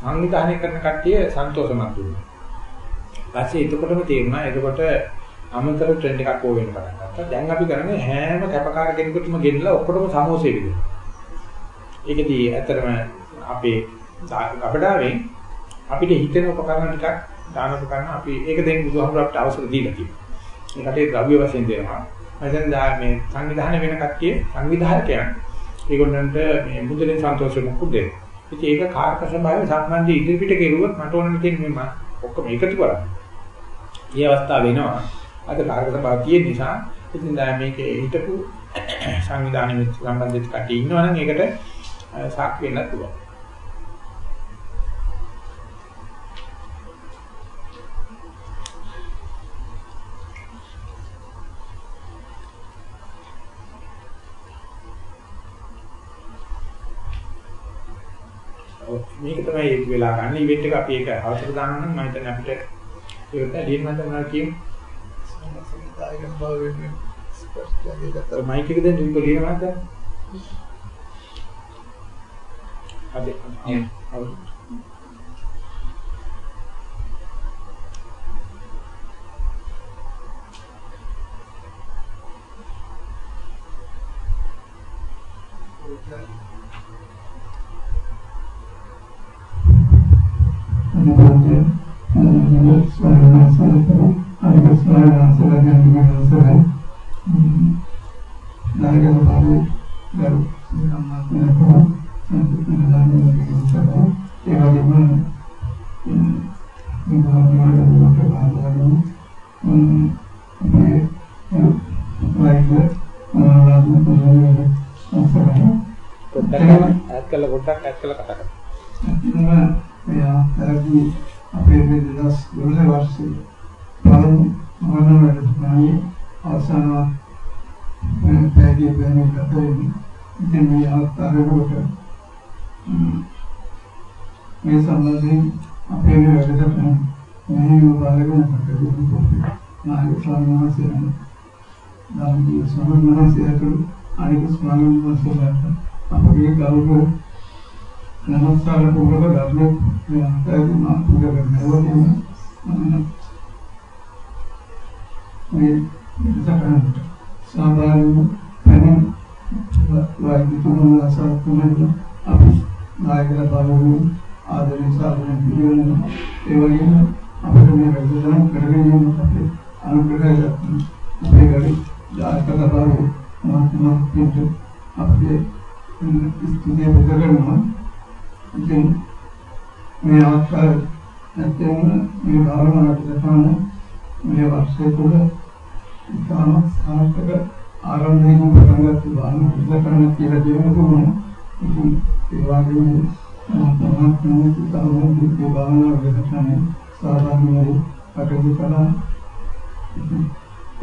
සංවිධානය කරන කට්ටිය සන්තෝෂමත් වුණා. ඊපස්සේ එතකොටම තේරුණා එතකොට අමතර ට්‍රෙන්ඩ් එකක් ඕව වෙන පටන් ගත්තා. දැන් අපි කරන්නේ හැම කැපකාර කෙනෙකුටම ගෙන්නලා ඔක්කොටම සමෝසෙ විදිහට. ඒකදී ඇත්තටම අපේ අපඩාවෙන් අපිට හිතෙන උපකරණ ටිකක් දාන උපකරණ අපි ඒක දෙන්න බුදුහාමුදුර අපිට අවසර දීලා තියෙනවා. ඒකට ද්‍රව්‍ය වශයෙන් දෙනවා. මම දැන් මේ සංවිධානය වෙන කට්ටිය සංවිධායකයන් ඒගොල්ලන්ට මේ මුදලින් සන්තෝෂ මුකුත් දෙන්න. ඉතින් ඒක කාර්ක සභාවේ සම්බන්ධ ඉදිරිපිට කෙරුවොත් මට ඕන දෙන්නේ මම ඔක්කොම එකතු කරා. මේ අවස්ථාව වෙනවා. අද කාර්ක සභාව තියෙන නිසා ඉතින් දැන් මේකේ හිටපු *clears throat* සංවිධානය සම්බන්ධිත කට්ටිය ඉන්නවනම් ඒකට සාක්ෂි වෙන්නත් පුළුවන්. මේක තමයි ඒක වෙලා ගන්න ඉවෙන්ට් එක අපි ඒක අවසර දානවා නම් මම හිතන්නේ අපිට ඒකට ඩීන් මන්ද මොනවද කියමු දායකම් බව වෙන්නේ ස්පර්ශයගේ ගත මයික් එක දෙන්න උඹ ලියන මාත් දැන් අද අවුත්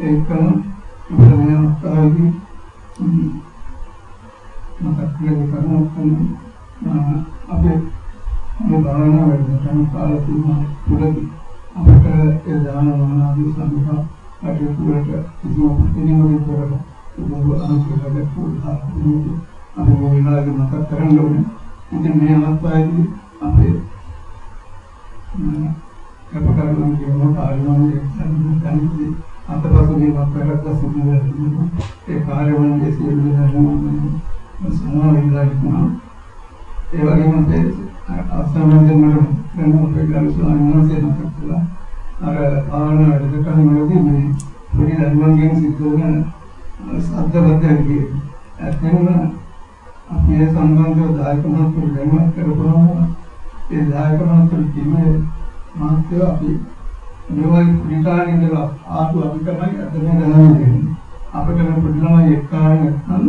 ඒකම මේ අවස්ථාවේදී මතක් කරගන්න අපේ මේ භාවනා වැඩසටහන කාල සීමා තුළදී අපට ඒ දාන මහානාදී සම්පා කටයුතු වලට කිසිම ප්‍රතිනියමයක් කරලා ඒක අනුකූලව පුරුදා අපි මේ වෙලාවේ මතක් කරගන්න ඕනේ. ඉතින් මේ අවස්ථාවේදී අපේ කපකරුවන් කියන කාර්යවලදී සම්බන්ධයි අතපසු මේ වක්කරත් සිදුවෙනවා. ඒ කාර්යවලදී සියලු දෙනා සමාවිලායිකුණා. ඒ වගේම අපේ අසමන්දෙන් මට දැන් අපේ ගරු ස්වාමීන් වහන්සේ මතක් කළා. අර ආන වැඩසටහන වලදී මේ පොඩි දරුවන්ගෙන් සිද්ධ වෙන සද්දවත්කම් ඇත්තම අපි ඒ සම්බන්ධව දායක මහත්තුරු දැනුවත් කරපුවාම ඒ දායක මහත්තුරු කිව්වේ මහත්තුරු අපි මෙවයි පුරිකාරේ ඉඳලා ආපු අපි තමයි අද මේ දැනන්නේ. අපිට මේ පොඩි ළමයි එක්කාගෙන නැත්නම්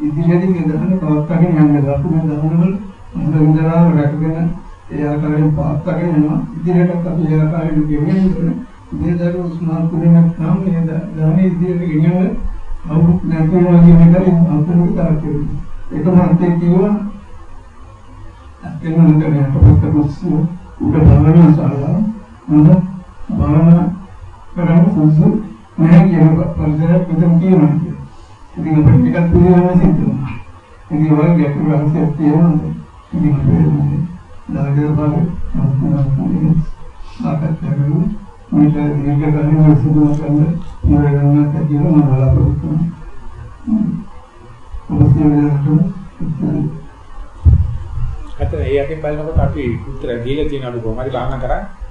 ඉදිරියේදී මේ දහන පවත්වාගෙන යන්න අපි මේ දහනවල හොඳ ඉඳලා රැකගෙන ඒ ආකාරයෙන් පවත්වාගෙන යනවා. ඉදිරියටත් අපි ඒ ආකාරයෙන් ගෙනියන්න මේ දරුවෝ ස්මාර්ට් කුණක් නම් මේ දහනේ ඉදිරියට ගෙනියන්න අවුරුදු නැතිව වගේ මේකේ අන්තිමට තාක්ෂණය. ඒක මන්තේ කියවා අත්දැකීම් ගන්න අපිට මුස්සු උඩ බලන සාලා මොන භාවනා කරන්න සුසු නැහැ කියන පරිසරයක් මෙතන කියනවා. ඉතින් අපිට ටිකක් පිළිවෙලම සිද්ධ වෙනවා. ඉතින් ඔය ගැටලු රහසක් තියෙනවා. ඉතින් අපි දාගර බලමු. ආකච්ඡා මේක මේක ගන්න සිදු කරන මොනවාද කියලා මම බලාපොරොත්තු වෙනවා. අතන ඒ අතින් බලනකොට අපි උත්තර දීලා තියෙනවලු කොහමද භාවනා කරන්නේ?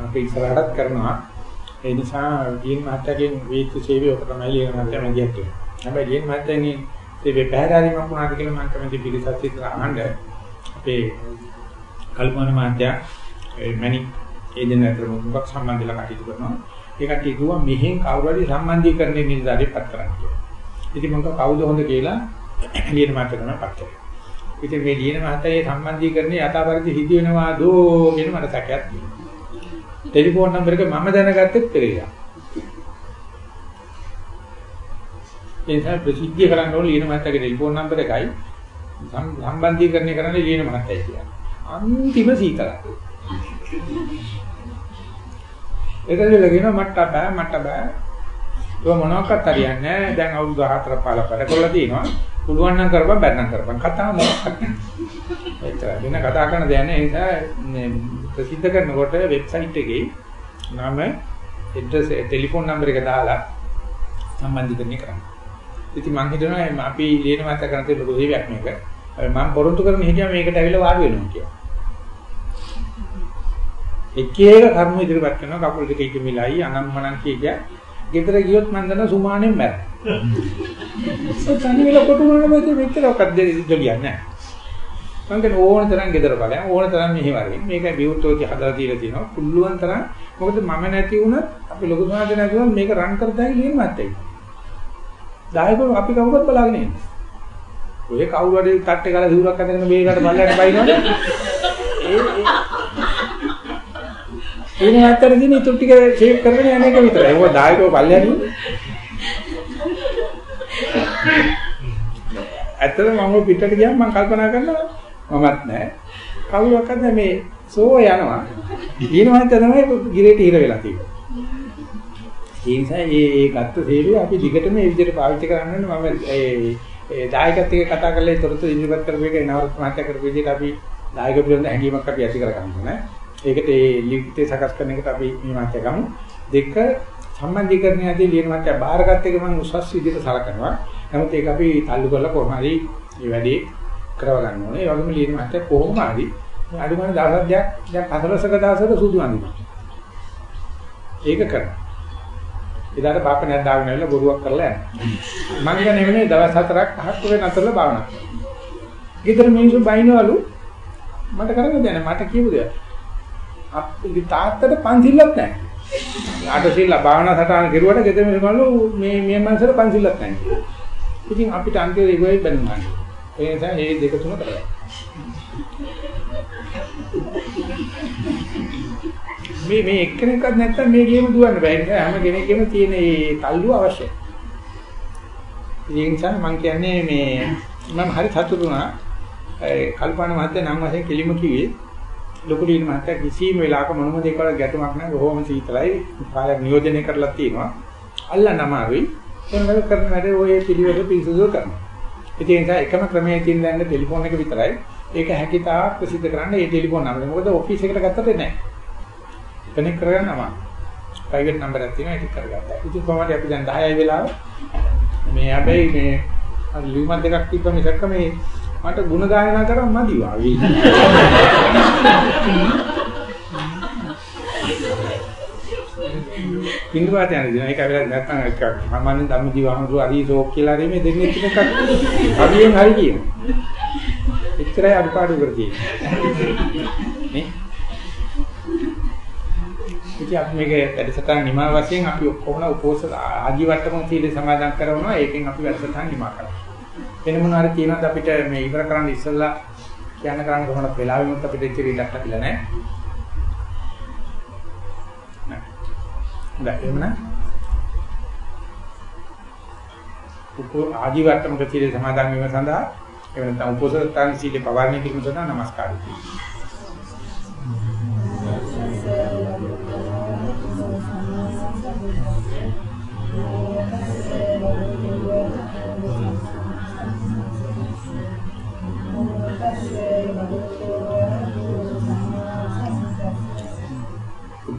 අපි ඉස්සරහටත් කරනවා. ඒ නිසා ගියන් මහත්තයාගෙන් වේත් සේවය ඔක තමයි ලියන මහත්තයා මම කියත් තියෙනවා. හැබැයි ගියන් මහත්තයාගෙන් සේවය පැහැදිලිමක් වුණාද කියලා මම කැමති පිළිසත් විතර අහන්න. අපේ කල්පනා මහත්තයා ඒ මැනි ඒ දෙන්න අතර මොකක් සම්බන්ධලා කටයුතු කරනවා. ඒ කට්ටිය කිව්වා මෙහෙන් කවුරු හරි සම්බන්ධීකරණය නිලධාරියෙක් පත් කරන්න කියලා. ඉතින් මම කවුද හොඳ කියලා *coughs* ලියන මහත්තයා පත් කරා. ඉතින් මේ ලියන මහත්තයාගේ සම්බන්ධීකරණය යථාපරිදි හිදි වෙනවා දෝ කියන මට සැකයක් තියෙනවා. ටෙලිෆෝන් නම්බර එක මම දැනගත්තෙත් පෙරේලා. ඒ නිසා ප්‍රසිද්ධිය කරන්න ඕන ලියන මහත්තයාගේ ටෙලිෆෝන් නම්බර එකයි සම්බන්ධීකරණය කරන්න ලියන මහත්තයයි කියන්නේ. අන්තිම සීතලයි. ඒකද ලගෙන මට බෑ මට බෑ. ඒක මොනවාක්වත් හරියන්නේ නැහැ. දැන් අවුරුදු 4 5 වැඩ කරලා තියෙනවා. පුළුවන් නම් කරපන් බැන්නම් කරපන්. කතාව මොකක්ද? ඒතර වෙන කතා කරන දෙයක් නැහැ. ඒ නිසා ප්‍රසිද්ධ කරනකොට වෙබ්සයිට් එකේ නම ඇඩ්‍රස් ටෙලිෆෝන් නම්බර එක දාලා සම්බන්ධීකරණය කරන්න. ඉතින් මම හිතනවා අපි ලියන මාත කරන තේ ලොකු හේවයක් මේක. මම පොරොන්දු කරන හිටියා මේකට ඇවිල්ලා වාඩි වෙනවා කියලා. එක එක කර්ම ඉදිරිපත් කරනවා කකුල් දෙක ඉක්මිලයි අනම්මනම් කිය ගෙදර ගියොත් මම දන්න සුමානෙන් මැර. ඒ තනි වෙලා කොටු මොනවද මේ මෙච්චර ඔක්කත් දෙලියන්නේ නැහැ. මම කියන ඕන තරම් ගෙදර බලයන් ඕන තරම් මෙහි වරින් මේක විවුර්තෝති හදලා තියලා තියෙනවා. පුළුවන් තරම් මොකද මම නැති වුණත් අපි ලොකු සමාජය නැති වුණත් මේක රන් කරතයි ලියන්න මැත්තයි. දායකව අපි කවුරුත් බලාගෙන ඉන්නේ. ඔය කවුරු හරි තට්ටේ ගාලා දිවුරක් අතගෙන මේකට බල්ලට බයිනවනේ. ඒ *laughs* ඒ නැත්තර දින ඉතුරු ටික ෂේප් කරගෙන යන එක විතරයි. ඒක දායකව පල්ලෙහාදී. ඇත්තටම මම පිටට ගියාම මම කල්පනා කරනවා මමත් නෑ. කවුරක්වත් මේ සෝ යනවා. ඊනවත් තමයි ගිරේට හිර වෙලා තියෙන්නේ. ඒ නිසා මේ මේ ගත්ත සේවය අපි දිගටම මේ විදිහට පාවිච්චි කරන්න මම ඒ ඒ දායකත් එක්ක කතා කරලා ඒතරතු ඉදිරිපත් කරපු එක නවරත් මහත්තයා කරපු විදිහට අපි දායක පිළිබඳ හැඟීමක් අපි ඇති කරගන්න ඕනේ. ඒකට ඒ ලිඛිතය සකස් කරන එකට අපි මේ මාත්‍ය ගමු. දෙක සම්බන්ධීකරණයදී ලියන මාත්‍ය බාරගත් එක මම උසස් විදිහට සලකනවා. නමුත් ඒක අපි තල්ලු කරලා කොහොම හරි මේ වැඩේ කරව ගන්න ඕනේ. ඒ වගේම ලියන මාත්‍ය කොහොම හරි අඩුම දවසක් දෙයක් දැන් හතරසක දවසක සුදු අඳිනවා. ඒක කරනවා. ඉදාට පාප නැද්දාගෙන ඇවිල්ලා බොරුවක් කරලා යනවා. මං කියන්නේ නෙමෙයි දවස් හතරක් අහක් වෙන අතරලා භාවනා කරනවා. ගෙදර මිනිස්සු බයිනවලු මට කරන්න දෙන්නේ මට කියපු දෙයක්. අපේ තාත්තට පන්සිල්ලක් නැහැ. ආටසිල්ල භාවනා සටහන කෙරුවට ගෙදර මිනිස්සු මේ මේ මනසට පන්සිල්ලක් නැහැ. ඉතින් අපිට අන්තිමට ඒක වෙයි බැලුවා. ඒ නිසා මේ දෙක තුන කරලා. මේ මේ එක්කෙනෙක්වත් නැත්තම් මේ ගේම දුවන්න බෑ. ඒ නිසා හැම කෙනෙක්ගේම තියෙන මේ තල්ලුව අවශ්‍යයි. ඒ නිසා මම කියන්නේ මේ මම හරි සතුටු වුණා. ඒ කල්පනා මහත්තයා නම් වශයෙන් කෙලිම කිව්වේ ලොකු දීන මහත්තයා කිසිම වෙලාවක මොනම දෙයක වල ගැටුමක් නැහැ. බොහොම සීතලයි. කාලයක් නියෝජනය කරලා තියෙනවා. අල්ලන්න අමාරුයි. එතනක කරන වැඩේ ඔය පිළිවෙල පිළිසුදු කරනවා. ඉතින් ඒ නිසා එකම ක්‍රමයේ තියෙන දැන් ටෙලිෆෝන් එක විතරයි. ඒක හැකියතාක් ප්‍රසිද්ධ කරන්න ඒ ටෙලිෆෝන් නම්බර. මොකද ඔෆිස් එකට ගත්තට නෑ. කනෙක් කරගන්න අමාරුයි. ප්‍රයිවට් නම්බර් එකක් තියෙනවා ඒක කරගත්තා. ඉතින් කොහොමද අපි දැන් 10යි වෙලාව මේ හැබැයි මේ ලියුමක් දෙකක් තිබ්බ මිසක් මේ මට ಗುಣ ගායනා කරන්න මදි වාගේ. පින්දුවාට යන දින ඒක වෙලා නැත්නම් එක සාමාන්‍ය ධම්මජීව අහමුරු හරි ෂෝක් කියලා හරි මේ දෙන්නේ එකක් හරියෙන් හරි කියන. එච්චරයි අඩපාඩු කර තියෙන්නේ. නේ? ඉතින් අපි මේක වැඩසටහන් නිමා වශයෙන් අපි ඔක්කොම උපෝස ආජීවට්ටම සීල සමාදන් කරනවා ඒකෙන් අපි වැඩසටහන් නිමා කරනවා. වෙන මොනවා හරි තියෙනවද අපිට මේ ඉවර කරන්න ඉස්සෙල්ලා කියන්න කරන්න කොහොමද වෙලාවෙමුත් අපිට ඉතිරි ඉඩක් ලැබිලා නැහැ. නෑ. එහෙමනම් උපෝ ආජීවට්ටම සීල සමාදන් වීම සඳහා එහෙම නැත්නම් උපෝසථාන සීල පවාරණය කිරීම සඳහා নমස්කාරය.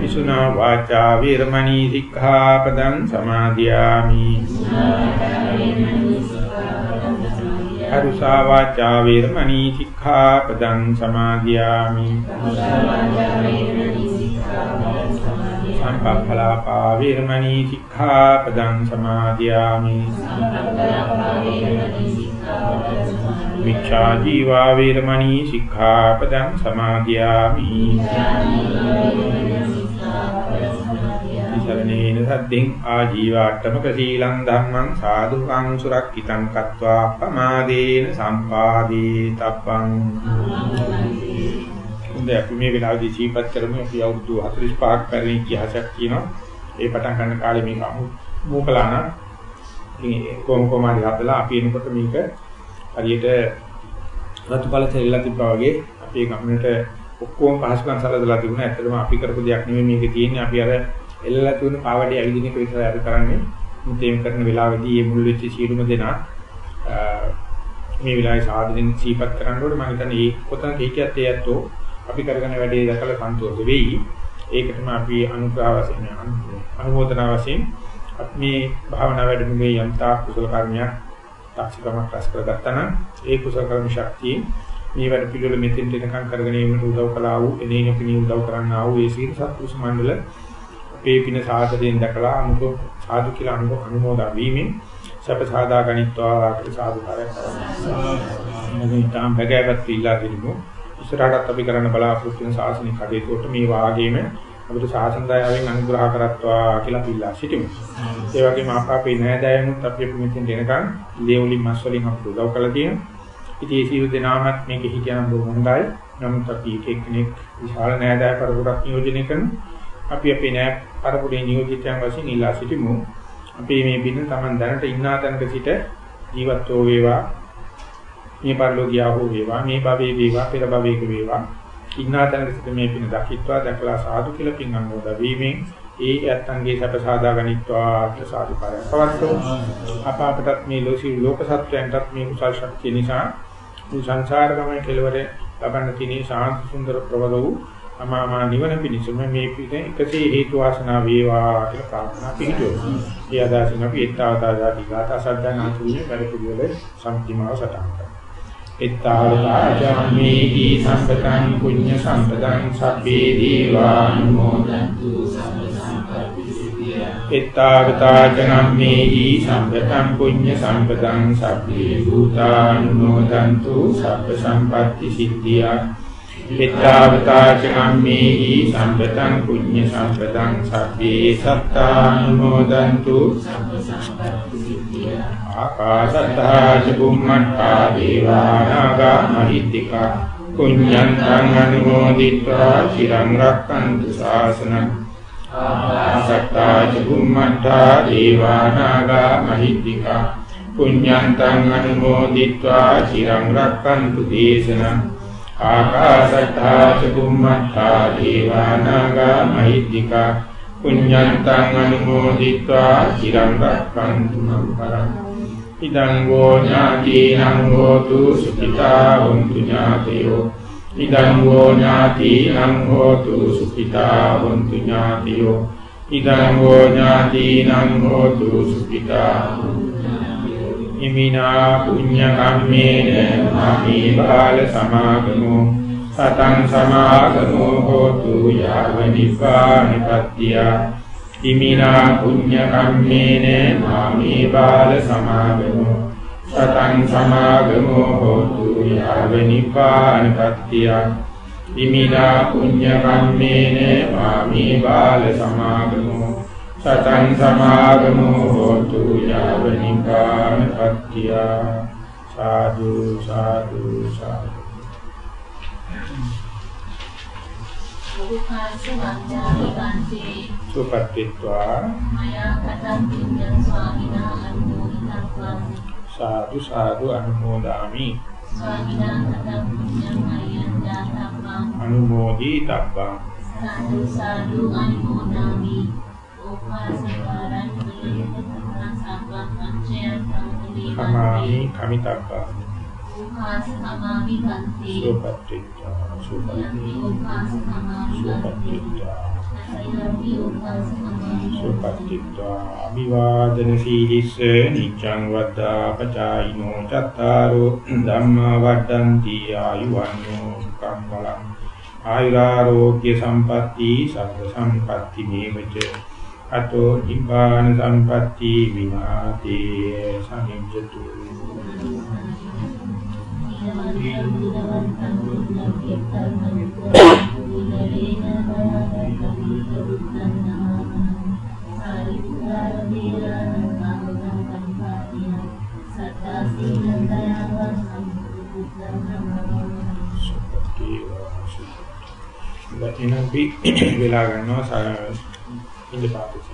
විසුනා වාචා වීරමණී සික්ඛාපදං සමාදියාමි. අරුසා වාචා වීරමණී සික්ඛාපදං සමාදියාමි. සම්පප්පලාපා වීරමණී සික්ඛාපදං සමාදියාමි. මිච්ඡා ජීවා වීරමණී සික්ඛාපදං සමාදියාමි. සරණේන සද්දෙන් ආජීවාට්ටමක සීලං ධම්මං සාදුකං සුරක්කිතං කତ୍වා පමාදේන සම්පාදී තප්පං හොඳයි අපි මේ වෙලාවේදී සීපත් කරමු අපි අවුරුදු 45ක් පරිදි ඉතිහාසයක් කියනවා ඒ පටන් ගන්න කාලේ මේක අමු මූකලාන ඉතින් කොම් කොමාරි හදලා අපි එනකොට මේක හරියට රතුපල තෙල්ලලා තිබ්බා වගේ අපේ ගමනට ඔක්කොම පහසුකම් සැලසලා තිබුණා. ඇත්තටම අපි කරපු දෙයක් නෙමෙයි මේකේ තියෙන්නේ. අපි අර එල්ලලා තියෙන පාවඩේ ඇවිදින එක විතරයි අපි කරන්නේ. මුතේම කරන වෙලාවේදී මේ මුල් වෙච්ච සියලුම දෙනා මේ වෙලාවේ සාධනෙන් සීපත් කරන්න ඕනේ මම හිතන්නේ ඒ කොතනක හිටියත් ඒ ඇත්තෝ අපි කරගෙන වැඩේ දැකලා සන්තෝෂ වෙයි. ඒකටම අපි අනුග්‍රහ වශයෙන් අනුමೋದනා වශයෙන් අපි මේ භාවනා වැඩමුළුවේ යම්තා කුසල කර්මයක් තාක්ෂිකමක් රැස් කරගත්තා නම් ඒ කුසල කර්ම ශක්තිය මේ වැඩ පිළිවෙල මෙතෙන් දෙනකම් කරගෙන යීමට උදව් කළා වූ එනේන පිණි උදව් කරන්න ආ වූ ඒ සීල සත්පුරුෂ මණ්ඩල අපේ පින සාධනෙන් දැකලා අනුක සාදු කියලා අනුක අනුමෝදා වීමෙන් සප සාදා ගනිත්වා කියලා සාදුකාරයක් කරනවා. මොකද ඊටාම් බගෑවත් ඉල්ලා දෙන්නු. ඉස්සරහටත් අපි කරන්න බලාපොරොත්තු වෙන සාසනික කටයුතු මේ වාගේම අපිට ශාසන දයාවෙන් අනුග්‍රහ කරත්වා කියලා පිළලා සිටිමු. ඒ වගේම අපේ නෑදෑයනුත් අපි මෙතෙන් දෙනකන් ලේවලින් මස් වලින් අපිට උදව් කළා තියෙනවා. ඉතින් ඒ සියලු දෙනාමත් මේක හිතන බොහොඳයි. නමුත් අපි එක එක්කෙනෙක් විශාල නෑදෑය පරපුරක් නියෝජනය කරන අපි අපේ නෑ පරපුරේ නියෝජිතයන් වශයෙන් ඉල්ලා සිටිමු. අපි මේ බින්න Taman දැනට ඉන්නා තැනක සිට ජීවත්වෝ වේවා. මේ පරිලෝකියා හෝ වේවා. මේ භවයේ වේවා. පෙර භවයක වේවා. ඉන්නා තැනක සිට මේ පින දකිත්වා දැකලා සාදු කියලා පින් අනුමෝද වීමෙන් ඒ ඇත්තන්ගේ සැප සාදා ගනිත්වා කියලා සාදු කාර්යය පවත්වමු. අප අපටත් මේ ලෝසි ලෝක සත්‍යයන්ටත් මේ කුසල් ශක්තිය නිසා මේ සංසාර ගමන කෙලවර ලබන්න තියෙන ශාන්ත සුන්දර ප්‍රවද වූ අමාමා නිවන පිණිසම මේ පිට එකසේ හේතු වාසනා වේවා කියලා ප්‍රාර්ථනා පිළිතුරු. ඒ අදාසින් අපි ettavata ජාති ගාථා සද්දන අතුනේ පරිපූර්ණ සම්පතිමාව සටහන් කරනවා. එත්තාවතාජාමේහි සම්පතං පුඤ්ඤ සම්පතං සබ්බේ දීවානුමෝදන්තු සම්ප සම්පත්ති සිද්ධිය එත්තාවතාජනම්මේහි සම්පතං පුඤ්ඤ සම්පතං සබ්බේ භූතානුමෝදන්තු සම්ප සම්පත්ති සිද්ධිය හිතාවතාච අම්මේහි සම්පතං කුඤ්ඤ සම්පතං සබ්බේ සත්තානුමෝදන්තු ආකාශත්තා ච බුම්මත්තා දේවානාගා මහිත්‍තිකා කුඤ්ඤන්තං අනුමෝදිත්වා চিරං රක්ඛන්තු ශාසනං ආකාශත්තා ච බුම්මත්තා දේවානාගා මහිත්‍තිකා කුඤ්ඤන්තං අනුමෝදිත්වා চিරං රක්ඛන්තු දේශනං ආකාසට්ඨා ච බුම්මට්ඨා දීවානාගා මහිද්దికා පුඤ්ඤන්තං අනුමෝදිत्वा চিරං රක්ඛන්තු මං පරං ඉදං ගෝ ඥාතිනං හෝතු සුඛිතා වന്തു ඥාතයෝ ඉදං ගෝ ඥාතිනං හෝතු සුඛිතා වന്തു ඥාතයෝ ඉදං ගෝ ඥාතිනං හෝතු සුඛිතා වന്തു ඉමිනා පුඤ්ඤ කම්මේන මාමේ බාල සමාගමෝ සතං සමාගමෝ හෝතු යාව නිපානිපත්තියා ඉමිනා පුඤ්ඤ කම්මේන මාමේ බාල සමාගමෝ සතං සමාගමෝ හෝතු යාව නිපානපත්තිය ඉමිනා පුඤ්ඤ කම්මේන මාමේ බාල සමාගමෝ සතං සමාගමෝ හෝතු යාව නිපානපත්තිය සාදු සාදු සාදු බුදුකාස වන්දාමි වන්සේ සුපත්ත්වා මයා කතං පුඤ්ඤං ස්වාමිනා අනුමෝදිතං සාදු සාදු අනුමෝදාමි ස්වාමිනා කතං පුඤ්ඤං අයං දාතම්මං අනුමෝදි තබ්බං සාදු සාදු අනුමෝදාමි ඕපාසකාරං විලිතං සම්බං අංචයං සම්පදී කමාමි කමිතබ්බං ඕපාස කමාමි ගන්තේ සුපත්ත්වා යම්පි සුපත්ත්වා ඕපාස කමාමි ගන්තේ සුපත්ත්වා යම්පි ඕපාස කමාමි ගන්තේ සුපත්ත්වා අභිවාදන සීලිස්ස නිච්ඡං වද්දා පචායිනෝ චත්තාරෝ ධම්මා වඩ්ඩಂತಿ ආයුවන්නෝ සුඛං බලං. ආයුරාෝග්‍ය සම්පatti සබ්බ සම්පatti මේවච අතෝ නිබ්බාන සම්පatti විනාතේ සමිජ්ජතු සුපත්තිවා සුපත්ති වෙලා ගන්නවා ඉඳ පාපේ